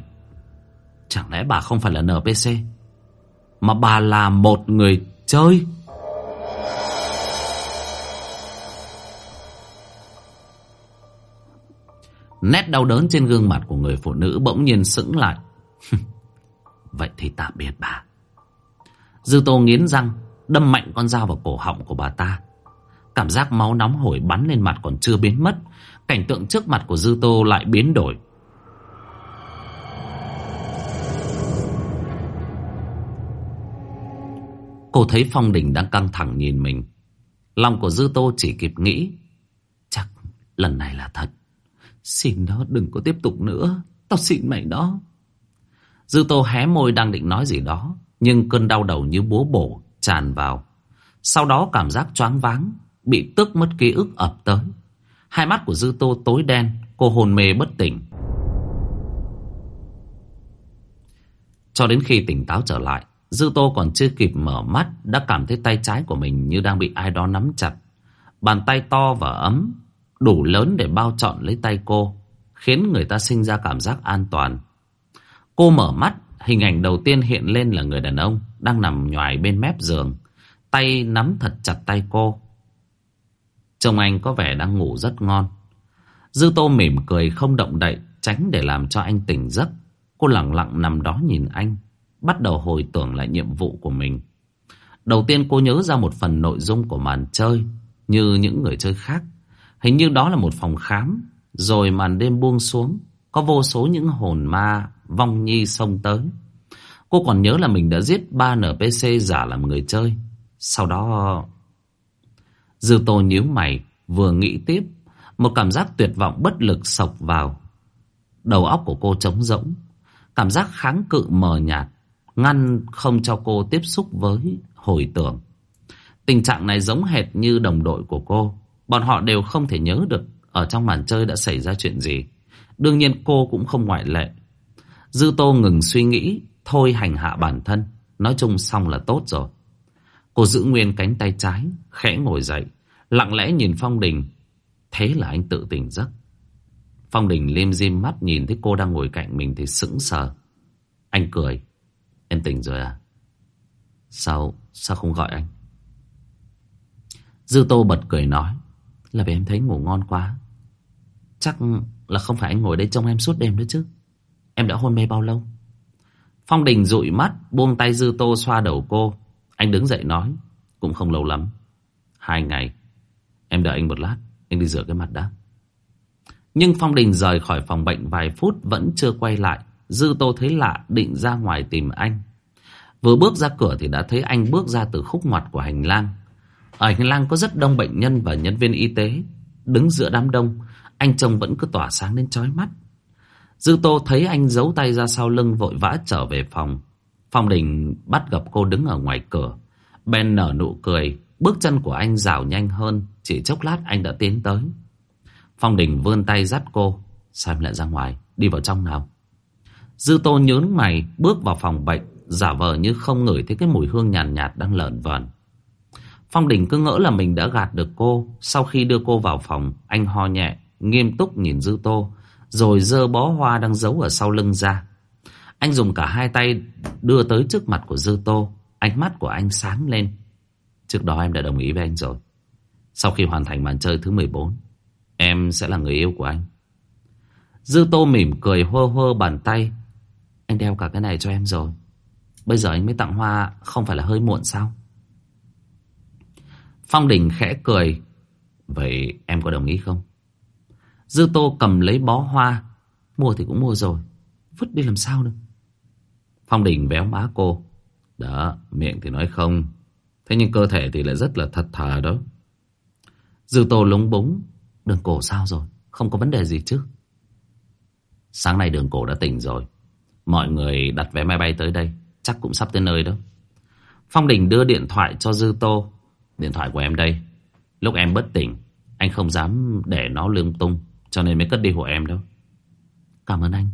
Chẳng lẽ bà không phải là NPC Mà bà là một người chơi? Nét đau đớn trên gương mặt của người phụ nữ bỗng nhiên sững lại. Vậy thì tạm biệt bà. Dư tô nghiến răng, Đâm mạnh con dao vào cổ họng của bà ta. Cảm giác máu nóng hổi bắn lên mặt còn chưa biến mất, Cảnh tượng trước mặt của Dư Tô lại biến đổi. Cô thấy Phong Đình đang căng thẳng nhìn mình. Lòng của Dư Tô chỉ kịp nghĩ, Chắc lần này là thật. Xin nó đừng có tiếp tục nữa. Tao xin mày đó Dư Tô hé môi đang định nói gì đó, Nhưng cơn đau đầu như búa bổ tràn vào. Sau đó cảm giác choáng váng, Bị tước mất ký ức ập tới. Hai mắt của Dư Tô tối đen, Cô hồn mê bất tỉnh. Cho đến khi tỉnh táo trở lại, Dư Tô còn chưa kịp mở mắt, Đã cảm thấy tay trái của mình như đang bị ai đó nắm chặt. Bàn tay to và ấm Đủ lớn để bao trọn lấy tay cô, Khiến người ta sinh ra cảm giác an toàn. Cô mở mắt, Hình ảnh đầu tiên hiện lên là người đàn ông Đang nằm nhoài bên mép giường, Tay nắm thật chặt tay cô. Trông anh có vẻ đang ngủ rất ngon. Dư tô mỉm cười không động đậy, Tránh để làm cho anh tỉnh giấc. Cô lặng lặng nằm đó nhìn anh, Bắt đầu hồi tưởng lại nhiệm vụ của mình. Đầu tiên cô nhớ ra một phần nội dung của màn chơi, Như những người chơi khác. Hình như đó là một phòng khám. Rồi màn đêm buông xuống, Có vô số những hồn ma Vong nhi xông tới. Cô còn nhớ là mình đã giết ba NPC giả làm người chơi. Sau đó, Dư tô nhíu mày, Vừa nghĩ tiếp, Một cảm giác tuyệt vọng bất lực sộc vào. Đầu óc của cô trống rỗng, Cảm giác kháng cự mờ nhạt, Ngăn không cho cô tiếp xúc với hồi tưởng. Tình trạng này giống hệt như đồng đội của cô. Bọn họ đều không thể nhớ được Ở trong màn chơi đã xảy ra chuyện gì. Đương nhiên cô cũng không ngoại lệ. Dư tô ngừng suy nghĩ, Thôi hành hạ bản thân. Nói chung xong là tốt rồi. Cô giữ nguyên cánh tay trái, Khẽ ngồi dậy, Lặng lẽ nhìn Phong Đình. Thế là anh tự tỉnh giấc. Phong Đình liêm diêm mắt nhìn thấy cô đang ngồi cạnh mình Thì sững sờ. Anh cười. Em tỉnh rồi à? Sao Sao không gọi anh? Dư Tô bật cười nói. Là vì em thấy ngủ ngon quá. Chắc là không phải anh ngồi đây trông em suốt đêm nữa chứ. Em đã hôn mê bao lâu? Phong Đình dụi mắt, Buông tay Dư Tô xoa đầu cô. Anh đứng dậy nói, Cũng không lâu lắm. Hai ngày. Em đợi anh một lát, Anh đi rửa cái mặt đã. Nhưng Phong Đình rời khỏi phòng bệnh vài phút Vẫn chưa quay lại. Dư Tô thấy lạ, định ra ngoài tìm anh. Vừa bước ra cửa thì đã thấy anh bước ra từ khúc ngoặt của hành lang. Ở hành lang có rất đông bệnh nhân và nhân viên y tế Đứng giữa đám đông. Anh trông vẫn cứ tỏa sáng đến chói mắt. Dư Tô thấy anh giấu tay ra sau lưng vội vã trở về phòng. Phong Đình bắt gặp cô đứng ở ngoài cửa. Ben nở nụ cười. Bước chân của anh rào nhanh hơn. Chỉ chốc lát anh đã tiến tới. Phong Đình vươn tay dắt cô. Sao em lại ra ngoài? Đi vào trong nào? Dư Tô nhớn mày bước vào phòng bệnh. Giả vờ như không ngửi thấy cái mùi hương nhàn nhạt, nhạt đang lợn vờn. Phong Đình cứ ngỡ là mình đã gạt được cô. Sau khi đưa cô vào phòng, Anh ho nhẹ, Nghiêm túc nhìn Dư Tô, Rồi dơ bó hoa đang giấu ở sau lưng ra. Anh dùng cả hai tay Đưa tới trước mặt của Dư Tô. Ánh mắt của anh sáng lên. Trước đó em đã đồng ý với anh rồi. Sau khi hoàn thành màn chơi thứ 14 Em sẽ là người yêu của anh. Dư Tô mỉm cười hơ hơ bàn tay. Anh đeo cả cái này cho em rồi. Bây giờ anh mới tặng hoa Không phải là hơi muộn sao? Phong Đình khẽ cười. Vậy em có đồng ý không? Dư Tô cầm lấy bó hoa. Mua thì cũng mua rồi. Vứt đi làm sao được? Phong Đình véo má cô. Đó, miệng thì nói không. Thế nhưng cơ thể thì lại rất là thật thà đó. Dư Tô lúng búng. Đường cổ sao rồi? Không có vấn đề gì chứ? Sáng nay đường cổ đã tỉnh rồi. Mọi người đặt vé máy bay tới đây. Chắc cũng sắp tới nơi đó. Phong Đình đưa điện thoại cho Dư Tô. Điện thoại của em đây. Lúc em bất tỉnh, Anh không dám để nó lương tung, Cho nên mới cất đi hộ em đâu. Cảm ơn anh.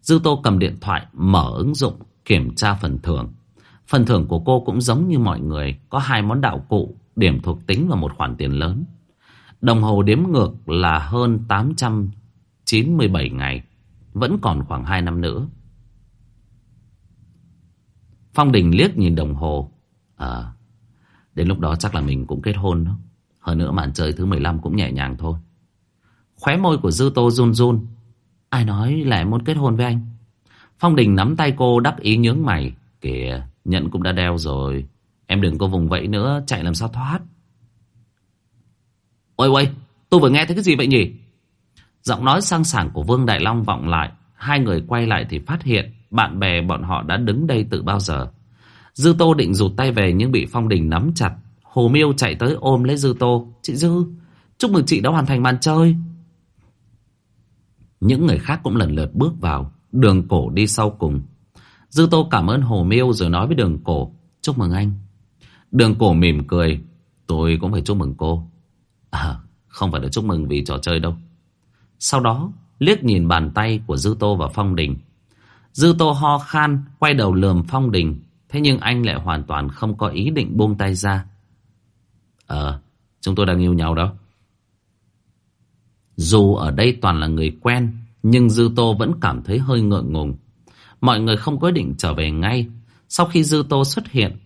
Dư Tô cầm điện thoại, Mở ứng dụng Kiểm tra phần thưởng. Phần thưởng của cô cũng giống như mọi người, Có hai món đạo cụ, Điểm thuộc tính và một khoản tiền lớn. Đồng hồ đếm ngược là hơn 897 ngày, Vẫn còn khoảng 2 năm nữa. Phong Đình liếc nhìn đồng hồ. À Đến lúc đó chắc là mình cũng kết hôn đó. Hơn nữa màn chơi thứ 15 cũng nhẹ nhàng thôi. Khóe môi của Dư Tô run run. Ai nói là em muốn kết hôn với anh? Phong Đình nắm tay cô đắc ý nhướng mày. Kìa, Nhận cũng đã đeo rồi. Em đừng có vùng vẫy nữa, Chạy làm sao thoát? Ôi ôi Tôi vừa nghe thấy cái gì vậy nhỉ? Giọng nói sang sảng của Vương Đại Long vọng lại. Hai người quay lại thì phát hiện Bạn bè bọn họ đã đứng đây từ bao giờ? Dư Tô định rụt tay về Nhưng bị Phong Đình nắm chặt. Hồ Miêu chạy tới ôm lấy Dư Tô. Chị Dư, Chúc mừng chị đã hoàn thành màn chơi. Những người khác cũng lần lượt bước vào. Đường cổ đi sau cùng. Dư Tô cảm ơn Hồ Miêu rồi nói với đường cổ, Chúc mừng anh. Đường cổ mỉm cười, Tôi cũng phải chúc mừng cô. À không phải là chúc mừng vì trò chơi đâu. Sau đó, liếc nhìn bàn tay của Dư Tô và Phong Đình. Dư Tô ho khan, Quay đầu lườm Phong Đình. Thế nhưng anh lại hoàn toàn không có ý định buông tay ra. Ờ Chúng tôi đang yêu nhau đó. Dù ở đây toàn là người quen, Nhưng Dư Tô vẫn cảm thấy hơi ngượng ngùng. Mọi người không có định trở về ngay. Sau khi Dư Tô xuất hiện,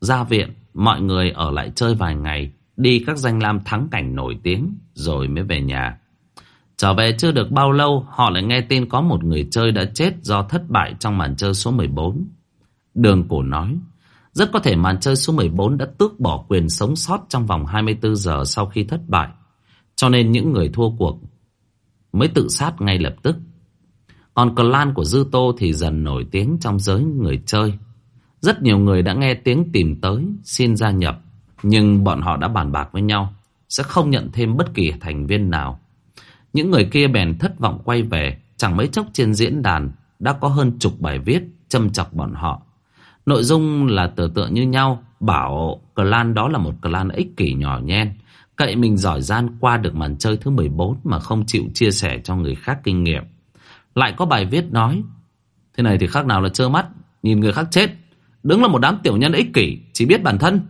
Ra viện, Mọi người ở lại chơi vài ngày, Đi các danh lam thắng cảnh nổi tiếng, Rồi mới về nhà. Trở về chưa được bao lâu, Họ lại nghe tin có một người chơi đã chết Do thất bại trong màn chơi số 14 Đường cổ nói, Rất có thể màn chơi số 14 đã tước bỏ quyền sống sót Trong vòng 24 giờ sau khi thất bại. Cho nên những người thua cuộc Mới tự sát ngay lập tức. Còn clan của Dư Tô thì dần nổi tiếng trong giới người chơi. Rất nhiều người đã nghe tiếng tìm tới, Xin gia nhập, Nhưng bọn họ đã bàn bạc với nhau, Sẽ không nhận thêm bất kỳ thành viên nào. Những người kia bèn thất vọng quay về, Chẳng mấy chốc trên diễn đàn Đã có hơn chục bài viết Châm chọc bọn họ. Nội dung là tự tựa như nhau, Bảo clan đó là một clan ích kỷ nhỏ nhen. Cậy mình giỏi gian qua được màn chơi thứ 14 Mà không chịu chia sẻ cho người khác kinh nghiệm. Lại có bài viết nói, Thế này thì khác nào là trơ mắt, Nhìn người khác chết. Đứng là một đám tiểu nhân ích kỷ, Chỉ biết bản thân.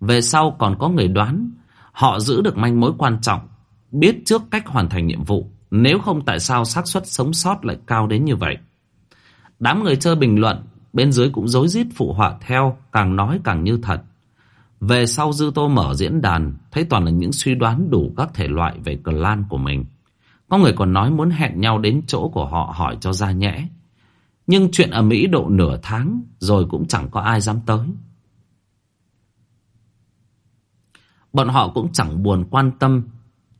Về sau còn có người đoán, Họ giữ được manh mối quan trọng, Biết trước cách hoàn thành nhiệm vụ, Nếu không tại sao xác suất sống sót lại cao đến như vậy? Đám người chơi bình luận Bên dưới cũng rối rít phụ họa theo, Càng nói càng như thật. Về sau Dư Tô mở diễn đàn, Thấy toàn là những suy đoán đủ các thể loại Về clan của mình. Có người còn nói muốn hẹn nhau đến chỗ của họ Hỏi cho ra nhẽ. Nhưng chuyện ở Mỹ độ nửa tháng, Rồi cũng chẳng có ai dám tới. Bọn họ cũng chẳng buồn quan tâm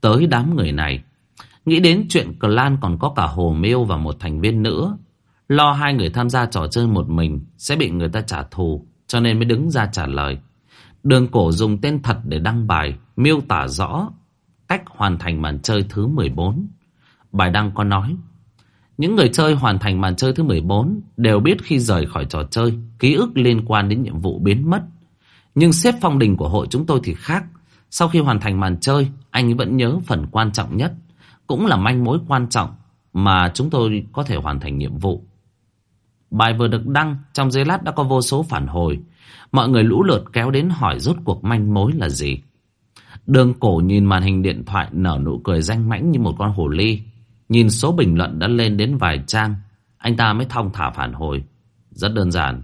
Tới đám người này. Nghĩ đến chuyện clan còn có cả Hồ Miêu Và một thành viên nữa Lo hai người tham gia trò chơi một mình Sẽ bị người ta trả thù, Cho nên mới đứng ra trả lời. Đường cổ dùng tên thật để đăng bài, Miêu tả rõ Cách hoàn thành màn chơi thứ 14 Bài đăng có nói, Những người chơi hoàn thành màn chơi thứ 14 Đều biết khi rời khỏi trò chơi, Ký ức liên quan đến nhiệm vụ biến mất. Nhưng xếp phong đình của hội chúng tôi thì khác. Sau khi hoàn thành màn chơi, Anh vẫn nhớ phần quan trọng nhất, Cũng là manh mối quan trọng Mà chúng tôi có thể hoàn thành nhiệm vụ. Bài vừa được đăng, trong giây lát đã có vô số phản hồi. Mọi người lũ lượt kéo đến hỏi rốt cuộc manh mối là gì. Đường cổ nhìn màn hình điện thoại nở nụ cười danh mãnh như một con hồ ly. Nhìn số bình luận đã lên đến vài trang. Anh ta mới thong thả phản hồi. Rất đơn giản.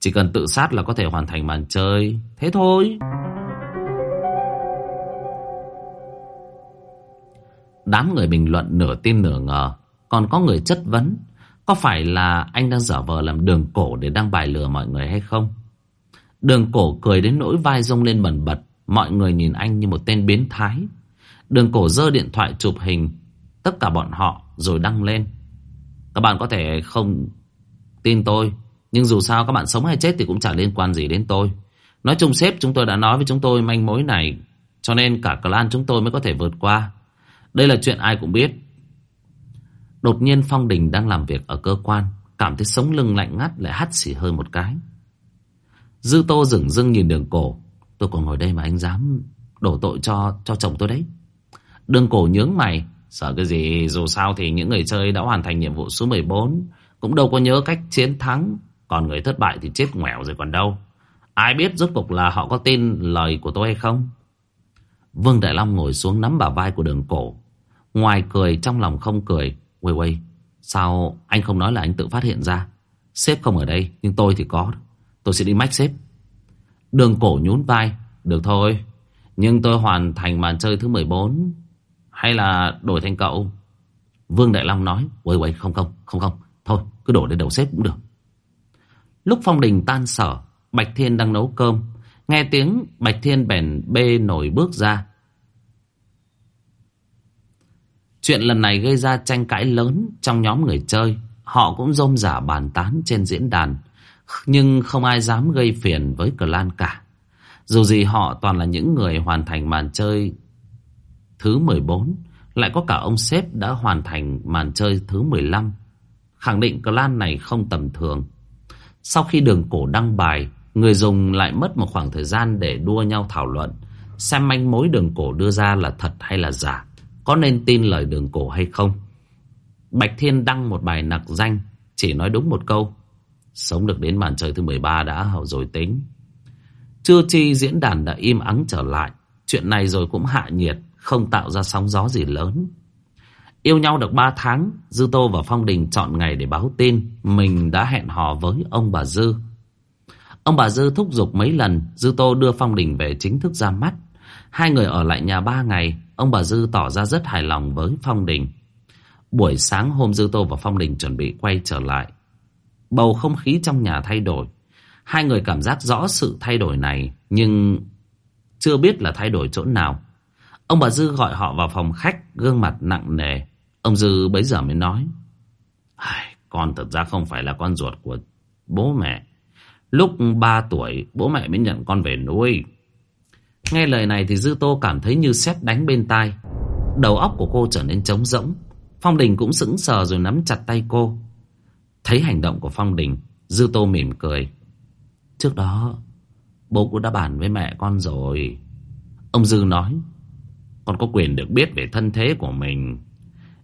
Chỉ cần tự sát là có thể hoàn thành màn chơi. Thế thôi. Đám người bình luận nửa tin nửa ngờ. Còn có người chất vấn. Có phải là anh đang dở vờ làm đường cổ để đăng bài lừa mọi người hay không? Đường cổ cười đến nỗi vai rông lên bẩn bật. Mọi người nhìn anh như một tên biến thái. Đường cổ giơ điện thoại chụp hình, tất cả bọn họ rồi đăng lên. Các bạn có thể không tin tôi. Nhưng dù sao các bạn sống hay chết thì cũng chẳng liên quan gì đến tôi. Nói chung sếp chúng tôi đã nói với chúng tôi manh mối này. Cho nên cả clan chúng tôi mới có thể vượt qua. Đây là chuyện ai cũng biết. Đột nhiên Phong Đình đang làm việc ở cơ quan, cảm thấy sống lưng lạnh ngắt lại hắt xì hơi một cái. Dư Tô dửng dưng nhìn đường cổ. Tôi còn ngồi đây mà anh dám đổ tội cho cho chồng tôi đấy. Đường cổ nhướng mày. Sợ cái gì, dù sao thì những người chơi đã hoàn thành nhiệm vụ số 14, cũng đâu có nhớ cách chiến thắng. Còn người thất bại thì chết ngoẻo rồi còn đâu. Ai biết rốt cuộc là họ có tin lời của tôi hay không? Vương Đại Long ngồi xuống nắm bả vai của đường cổ. Ngoài cười trong lòng không cười. Quay quay, sao anh không nói là anh tự phát hiện ra? Sếp không ở đây, nhưng tôi thì có. Tôi sẽ đi mách sếp. Đường cổ nhún vai. Được thôi, nhưng tôi hoàn thành màn chơi thứ 14. Hay là đổi thành cậu? Vương Đại Long nói. Quay quay, không không, không không. Thôi, cứ đổ lên đầu sếp cũng được. Lúc Phong Đình tan sở, Bạch Thiên đang nấu cơm. Nghe tiếng Bạch Thiên bèn bê nổi bước ra. Chuyện lần này gây ra tranh cãi lớn trong nhóm người chơi. Họ cũng rôm rả bàn tán trên diễn đàn. Nhưng không ai dám gây phiền với clan cả. Dù gì họ toàn là những người hoàn thành màn chơi thứ 14. Lại có cả ông sếp đã hoàn thành màn chơi thứ 15. Khẳng định clan này không tầm thường. Sau khi đường cổ đăng bài, người dùng lại mất một khoảng thời gian để đua nhau thảo luận. Xem manh mối đường cổ đưa ra là thật hay là giả. Có nên tin lời đường cổ hay không? Bạch Thiên đăng một bài nặc danh, chỉ nói đúng một câu. Sống được đến màn trời thứ 13 đã hậu rồi tính. Chưa chi diễn đàn đã im ắng trở lại. Chuyện này rồi cũng hạ nhiệt, không tạo ra sóng gió gì lớn. Yêu nhau được 3 tháng, Dư Tô và Phong Đình chọn ngày để báo tin mình đã hẹn hò với ông bà Dư. Ông bà Dư thúc giục mấy lần, Dư Tô đưa Phong Đình về chính thức ra mắt. Hai người ở lại nhà 3 ngày, ông bà Dư tỏ ra rất hài lòng với Phong Đình. Buổi sáng hôm Dư Tô và Phong Đình chuẩn bị quay trở lại. Bầu không khí trong nhà thay đổi. Hai người cảm giác rõ sự thay đổi này, nhưng chưa biết là thay đổi chỗ nào. Ông bà Dư gọi họ vào phòng khách, gương mặt nặng nề. Ông Dư bấy giờ mới nói. Con thật ra không phải là con ruột của bố mẹ. Lúc 3 tuổi, bố mẹ mới nhận con về nuôi. Nghe lời này thì Dư Tô cảm thấy như sét đánh bên tai. Đầu óc của cô trở nên trống rỗng. Phong Đình cũng sững sờ rồi nắm chặt tay cô. Thấy hành động của Phong Đình, Dư Tô mỉm cười. Trước đó, bố cũng đã bàn với mẹ con rồi. Ông Dư nói, con có quyền được biết về thân thế của mình.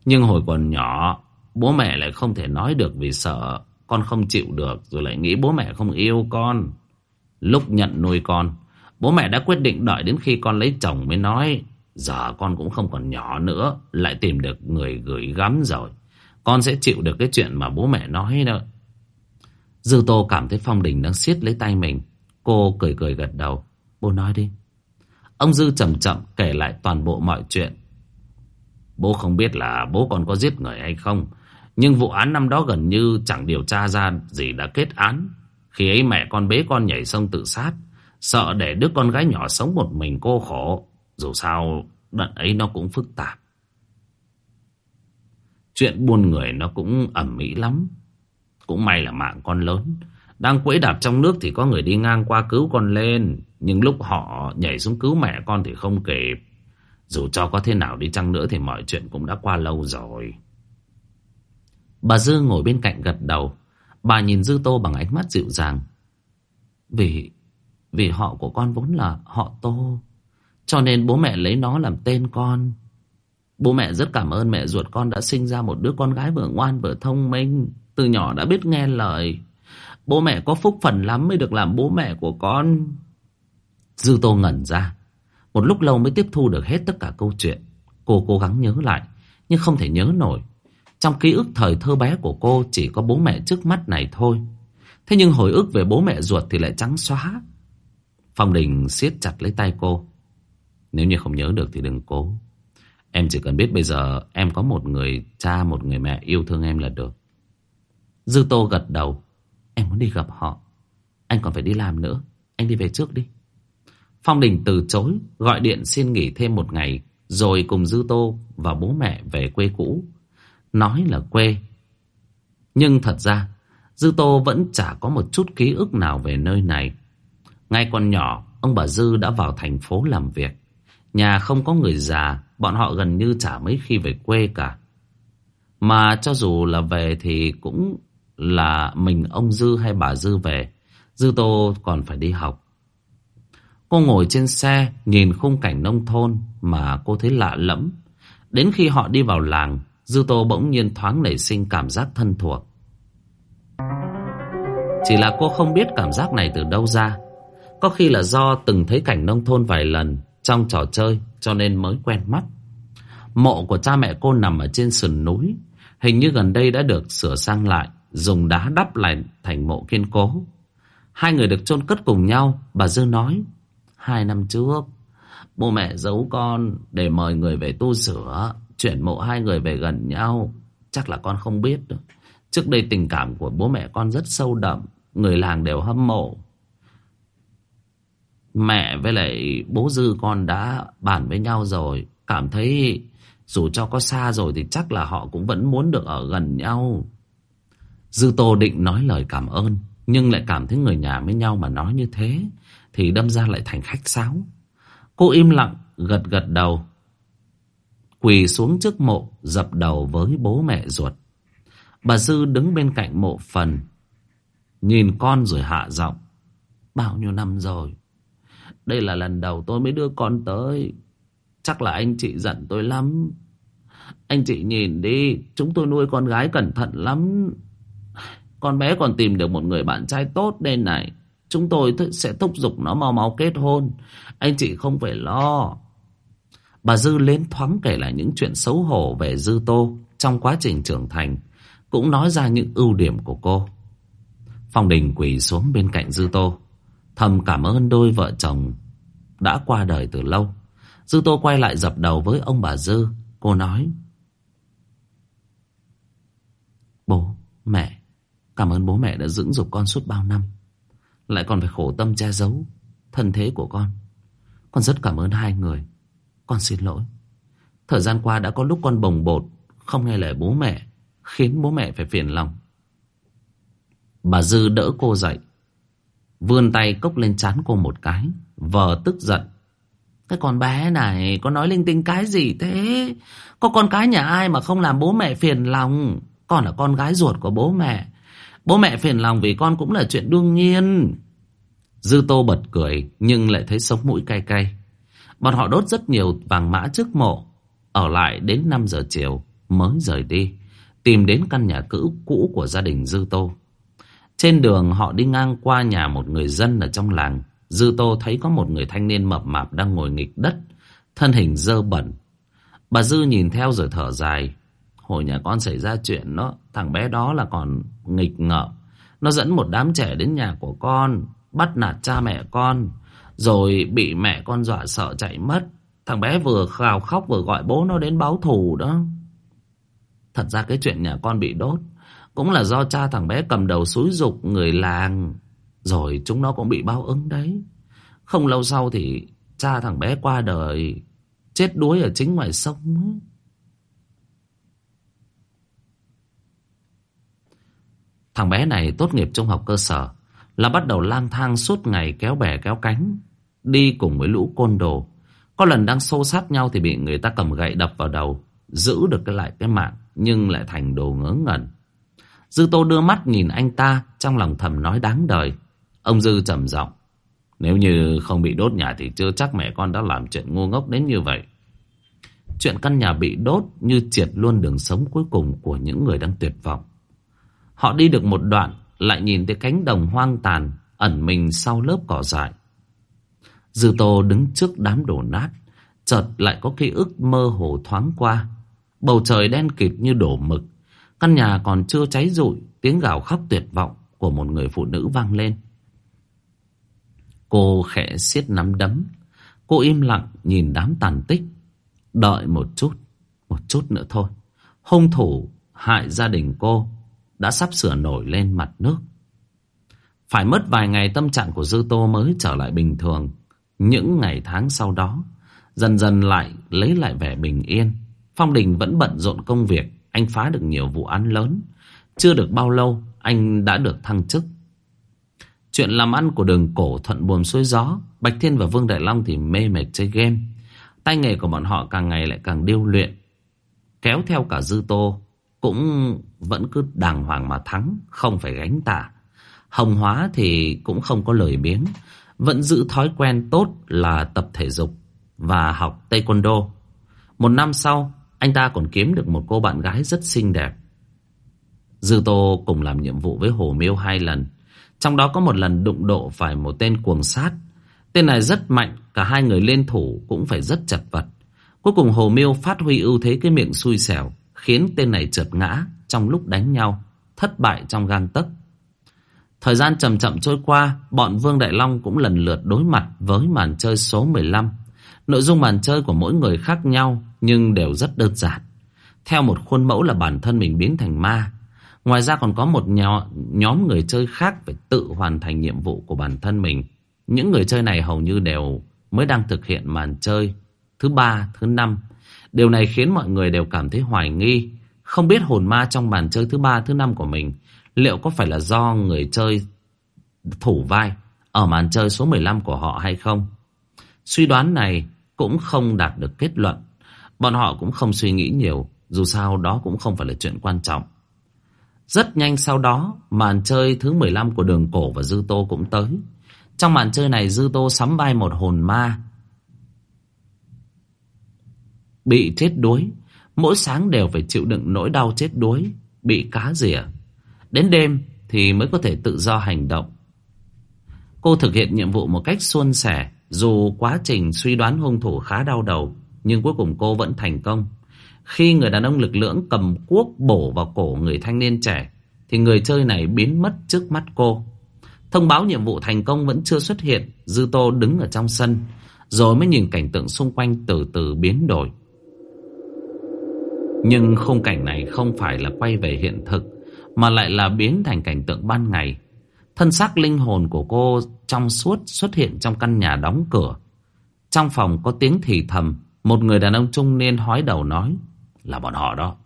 Nhưng hồi còn nhỏ, bố mẹ lại không thể nói được vì sợ con không chịu được rồi lại nghĩ bố mẹ không yêu con. Lúc nhận nuôi con, bố mẹ đã quyết định đợi đến khi con lấy chồng mới nói. Giờ con cũng không còn nhỏ nữa, lại tìm được người gửi gắm rồi. Con sẽ chịu được cái chuyện mà bố mẹ nói đâu. Dư Tô cảm thấy Phong Đình đang siết lấy tay mình. Cô cười cười gật đầu. Bố nói đi. Ông Dư chậm chậm kể lại toàn bộ mọi chuyện. Bố không biết là bố còn có giết người hay không. Nhưng vụ án năm đó gần như chẳng điều tra ra gì đã kết án. Khi ấy mẹ con bế con nhảy sông tự sát. Sợ để đứa con gái nhỏ sống một mình cô khổ. Dù sao đợt ấy nó cũng phức tạp. Chuyện buôn người nó cũng ẩm mỹ lắm. Cũng may là mạng con lớn. Đang quẫy đạp trong nước thì có người đi ngang qua cứu con lên. Nhưng lúc họ nhảy xuống cứu mẹ con thì không kịp. Dù cho có thế nào đi chăng nữa thì mọi chuyện cũng đã qua lâu rồi. Bà Dư ngồi bên cạnh gật đầu. Bà nhìn Dư Tô bằng ánh mắt dịu dàng. Vì vì họ của con vốn là họ Tô. Cho nên bố mẹ lấy nó làm tên con. Bố mẹ rất cảm ơn mẹ ruột con đã sinh ra một đứa con gái vừa ngoan vừa thông minh. Từ nhỏ đã biết nghe lời. Bố mẹ có phúc phần lắm mới được làm bố mẹ của con. Dư Tô ngẩn ra. Một lúc lâu mới tiếp thu được hết tất cả câu chuyện. Cô cố gắng nhớ lại, nhưng không thể nhớ nổi. Trong ký ức thời thơ bé của cô chỉ có bố mẹ trước mắt này thôi. Thế nhưng hồi ức về bố mẹ ruột thì lại trắng xóa. Phong Đình siết chặt lấy tay cô. Nếu như không nhớ được thì đừng cố. Em chỉ cần biết bây giờ em có một người cha, một người mẹ yêu thương em là được. Dư Tô gật đầu. Em muốn đi gặp họ. Anh còn phải đi làm nữa. Anh đi về trước đi. Phong Đình từ chối, gọi điện xin nghỉ thêm một ngày, rồi cùng Dư Tô và bố mẹ về quê cũ. Nói là quê. Nhưng thật ra, Dư Tô vẫn chả có một chút ký ức nào về nơi này. Ngay còn nhỏ, ông bà Dư đã vào thành phố làm việc. Nhà không có người già Bọn họ gần như chả mấy khi về quê cả Mà cho dù là về thì cũng là mình ông Dư hay bà Dư về Dư Tô còn phải đi học Cô ngồi trên xe nhìn khung cảnh nông thôn mà cô thấy lạ lẫm. Đến khi họ đi vào làng, Dư Tô bỗng nhiên thoáng nảy sinh cảm giác thân thuộc. Chỉ là cô không biết cảm giác này từ đâu ra. Có khi là do từng thấy cảnh nông thôn vài lần trong trò chơi cho nên mới quen mắt. Mộ của cha mẹ cô nằm ở trên sườn núi. Hình như gần đây đã được sửa sang lại, dùng đá đắp lại thành mộ kiên cố. Hai người được chôn cất cùng nhau, bà Dư nói. Hai năm trước, bố mẹ giấu con để mời người về tu sửa, chuyển mộ hai người về gần nhau. Chắc là con không biết. Trước đây tình cảm của bố mẹ con rất sâu đậm, người làng đều hâm mộ. Mẹ với lại bố dư con đã bàn với nhau rồi, cảm thấy dù cho có xa rồi thì chắc là họ cũng vẫn muốn được ở gần nhau. Dư Tô định nói lời cảm ơn, nhưng lại cảm thấy người nhà với nhau mà nói như thế thì đâm ra lại thành khách sáo. Cô im lặng, gật gật đầu. Quỳ xuống trước mộ, dập đầu với bố mẹ ruột. Bà Dư đứng bên cạnh mộ phần. Nhìn con rồi hạ giọng. Bao nhiêu năm rồi. Đây là lần đầu tôi mới đưa con tới. Chắc là anh chị giận tôi lắm. Anh chị nhìn đi, chúng tôi nuôi con gái cẩn thận lắm. Con bé còn tìm được một người bạn trai tốt đây này. Chúng tôi sẽ thúc giục nó mau mau kết hôn. Anh chị không phải lo. Bà Dư lên thoáng kể lại những chuyện xấu hổ về Dư Tô trong quá trình trưởng thành. Cũng nói ra những ưu điểm của cô. Phong Đình quỳ xuống bên cạnh Dư Tô. Thầm cảm ơn đôi vợ chồng đã qua đời từ lâu. Dư Tô quay lại dập đầu với ông bà Dư. Cô nói. Bố, mẹ, cảm ơn bố mẹ đã dưỡng dục con suốt bao năm. Lại còn phải khổ tâm che giấu Thân thế của con Con rất cảm ơn hai người Con xin lỗi Thời gian qua đã có lúc con bồng bột Không nghe lời bố mẹ Khiến bố mẹ phải phiền lòng Bà Dư đỡ cô dậy Vươn tay cốc lên chán cô một cái, Vờ tức giận Cái con bé này, có nói linh tinh cái gì thế Có con cái nhà ai mà không làm bố mẹ phiền lòng Con là con gái ruột của bố mẹ Bố mẹ phiền lòng vì con cũng là chuyện đương nhiên. Dư Tô bật cười, nhưng lại thấy sống mũi cay cay. Bọn họ đốt rất nhiều vàng mã trước mộ. Ở lại đến 5 giờ chiều, mới rời đi. Tìm đến căn nhà cũ cũ của gia đình Dư Tô. Trên đường, họ đi ngang qua nhà một người dân ở trong làng. Dư Tô thấy có một người thanh niên mập mạp đang ngồi nghịch đất. Thân hình dơ bẩn. Bà Dư nhìn theo rồi thở dài. Hồi nhà con xảy ra chuyện đó, Thằng bé đó là còn nghịch ngợm Nó dẫn một đám trẻ đến nhà của con, Bắt nạt cha mẹ con, Rồi bị mẹ con dọa sợ chạy mất Thằng bé vừa khào khóc vừa gọi bố nó đến báo thù đó Thật ra cái chuyện nhà con bị đốt cũng là do cha thằng bé cầm đầu xúi dục người làng Rồi chúng nó cũng bị báo ứng đấy Không lâu sau thì cha thằng bé qua đời Chết đuối ở chính ngoài sông ấy. Thằng bé này tốt nghiệp trung học cơ sở là bắt đầu lang thang suốt ngày kéo bè kéo cánh đi cùng với lũ côn đồ. Có lần đang xô sát nhau thì bị người ta cầm gậy đập vào đầu, giữ được cái lại cái mạng nhưng lại thành đồ ngớ ngẩn. Dư Tô đưa mắt nhìn anh ta, trong lòng thầm nói đáng đời. Ông Dư trầm giọng, nếu như không bị đốt nhà thì chưa chắc mẹ con đã làm chuyện ngu ngốc đến như vậy. Chuyện căn nhà bị đốt như triệt luôn đường sống cuối cùng của những người đang tuyệt vọng. Họ đi được một đoạn Lại nhìn thấy cánh đồng hoang tàn Ẩn mình sau lớp cỏ dại Dư Tô đứng trước đám đổ nát Chợt lại có ký ức mơ hồ thoáng qua Bầu trời đen kịt như đổ mực Căn nhà còn chưa cháy rụi Tiếng gào khóc tuyệt vọng Của một người phụ nữ vang lên Cô khẽ siết nắm đấm Cô im lặng nhìn đám tàn tích Đợi một chút Một chút nữa thôi Hung thủ hại gia đình cô đã sắp sửa nổi lên mặt nước. Phải mất vài ngày tâm trạng của Dư Tô mới trở lại bình thường. Những ngày tháng sau đó, dần dần lại lấy lại vẻ bình yên. Phong Đình vẫn bận rộn công việc, anh phá được nhiều vụ án lớn. Chưa được bao lâu, anh đã được thăng chức. Chuyện làm ăn của đường cổ thuận buồm xuôi gió, Bạch Thiên và Vương Đại Long thì mê mệt chơi game. Tay nghề của bọn họ càng ngày lại càng điêu luyện. Kéo theo cả Dư Tô cũng vẫn cứ đàng hoàng mà thắng, không phải gánh tả. Hồng Hóa thì cũng không có lời biếng, vẫn giữ thói quen tốt là tập thể dục và học taekwondo. Một năm sau, anh ta còn kiếm được một cô bạn gái rất xinh đẹp. Dư Tô cùng làm nhiệm vụ với Hồ Miêu hai lần. Trong đó có một lần đụng độ phải một tên cuồng sát. Tên này rất mạnh, cả hai người lên thủ cũng phải rất chật vật. Cuối cùng Hồ Miêu phát huy ưu thế cái miệng xui xẻo, khiến tên này trượt ngã trong lúc đánh nhau, thất bại trong gang tấc. Thời gian chậm chậm trôi qua, bọn Vương Đại Long cũng lần lượt đối mặt với màn chơi số 15. Nội dung màn chơi của mỗi người khác nhau nhưng đều rất đơn giản. Theo một khuôn mẫu là bản thân mình biến thành ma. Ngoài ra còn có một nhóm người chơi khác phải tự hoàn thành nhiệm vụ của bản thân mình. Những người chơi này hầu như đều mới đang thực hiện màn chơi thứ ba, thứ năm. Điều này khiến mọi người đều cảm thấy hoài nghi. Không biết hồn ma trong màn chơi thứ ba, thứ năm của mình liệu có phải là do người chơi thủ vai ở màn chơi số 15 của họ hay không. Suy đoán này cũng không đạt được kết luận. Bọn họ cũng không suy nghĩ nhiều, dù sao đó cũng không phải là chuyện quan trọng. Rất nhanh sau đó, màn chơi thứ 15 của đường cổ và Dư Tô cũng tới. Trong màn chơi này Dư Tô sắm vai một hồn ma. Bị chết đuối, mỗi sáng đều phải chịu đựng nỗi đau chết đuối, bị cá rỉa. Đến đêm thì mới có thể tự do hành động. Cô thực hiện nhiệm vụ một cách suôn sẻ, dù quá trình suy đoán hung thủ khá đau đầu, nhưng cuối cùng cô vẫn thành công. Khi người đàn ông lực lưỡng cầm cuốc bổ vào cổ người thanh niên trẻ, thì người chơi này biến mất trước mắt cô. Thông báo nhiệm vụ thành công vẫn chưa xuất hiện, Dư Tô đứng ở trong sân, rồi mới nhìn cảnh tượng xung quanh từ từ biến đổi. Nhưng khung cảnh này không phải là quay về hiện thực, mà lại là biến thành cảnh tượng ban ngày. Thân xác linh hồn của cô trong suốt xuất hiện trong căn nhà đóng cửa. Trong phòng có tiếng thì thầm, một người đàn ông trung niên hói đầu nói là bọn họ đó.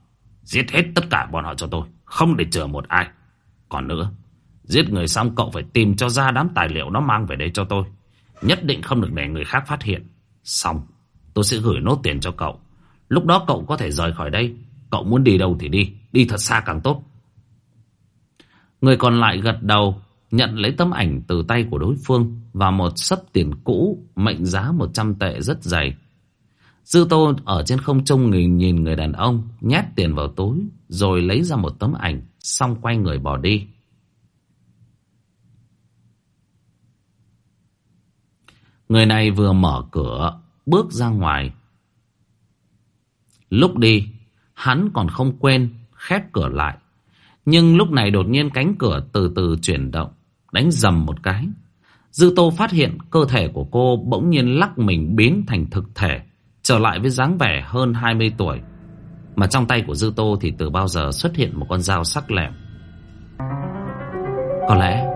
Giết hết tất cả bọn họ cho tôi, không để chừa một ai. Còn nữa, giết người xong cậu phải tìm cho ra đám tài liệu nó mang về đây cho tôi. Nhất định không được để người khác phát hiện. Xong, tôi sẽ gửi nốt tiền cho cậu. Lúc đó cậu có thể rời khỏi đây. Cậu muốn đi đâu thì đi, đi thật xa càng tốt. Người còn lại gật đầu, nhận lấy tấm ảnh từ tay của đối phương và một sấp tiền cũ mệnh giá 100 tệ rất dày. Dư Tô ở trên không trung người nhìn người đàn ông, nhét tiền vào túi, rồi lấy ra một tấm ảnh, xong quay người bỏ đi. Người này vừa mở cửa, bước ra ngoài. Lúc đi, hắn còn không quên khép cửa lại. Nhưng lúc này đột nhiên cánh cửa từ từ chuyển động, đánh dầm một cái. Dư Tô phát hiện cơ thể của cô bỗng nhiên lắc mình biến thành thực thể, trở lại với dáng vẻ hơn 20 tuổi. Mà trong tay của Dư Tô thì từ bao giờ xuất hiện một con dao sắc lẹm. Có lẽ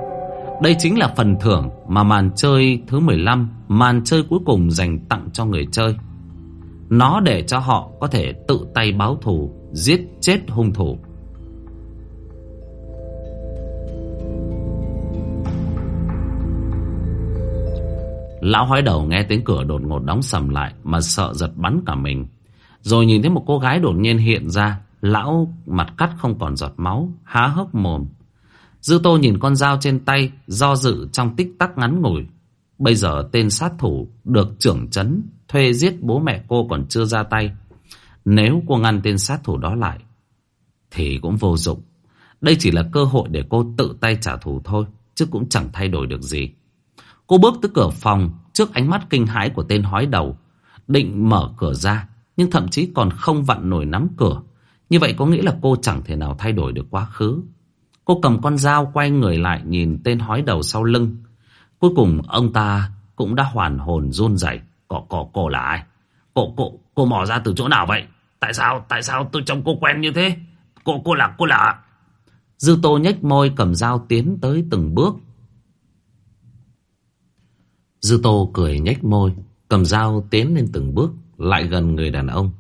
đây chính là phần thưởng mà màn chơi thứ 15, màn chơi cuối cùng dành tặng cho người chơi. Nó để cho họ có thể tự tay báo thù, giết chết hung thủ. Lão hói đầu nghe tiếng cửa đột ngột đóng sầm lại mà sợ giật bắn cả mình. Rồi nhìn thấy một cô gái đột nhiên hiện ra, lão mặt cắt không còn giọt máu, há hốc mồm. Dư Tô nhìn con dao trên tay, do dự trong tích tắc ngắn ngủi. Bây giờ tên sát thủ được trưởng chấn, thuê giết bố mẹ cô còn chưa ra tay. Nếu cô ngăn tên sát thủ đó lại, thì cũng vô dụng. Đây chỉ là cơ hội để cô tự tay trả thù thôi, chứ cũng chẳng thay đổi được gì. Cô bước tới cửa phòng trước ánh mắt kinh hãi của tên hói đầu. Định mở cửa ra, nhưng thậm chí còn không vặn nổi nắm cửa. Như vậy có nghĩa là cô chẳng thể nào thay đổi được quá khứ. Cô cầm con dao quay người lại nhìn tên hói đầu sau lưng. Cuối cùng ông ta cũng đã hoàn hồn run rẩy. Cô, cô, cô là ai? Cô, cô, cô mò ra từ chỗ nào vậy? Tại sao, tại sao tôi trông cô quen như thế? Cô, cô là, cô là... Dư tô nhếch môi cầm dao tiến tới từng bước. Dư Tô cười nhếch môi, cầm dao tiến lên từng bước, lại gần người đàn ông.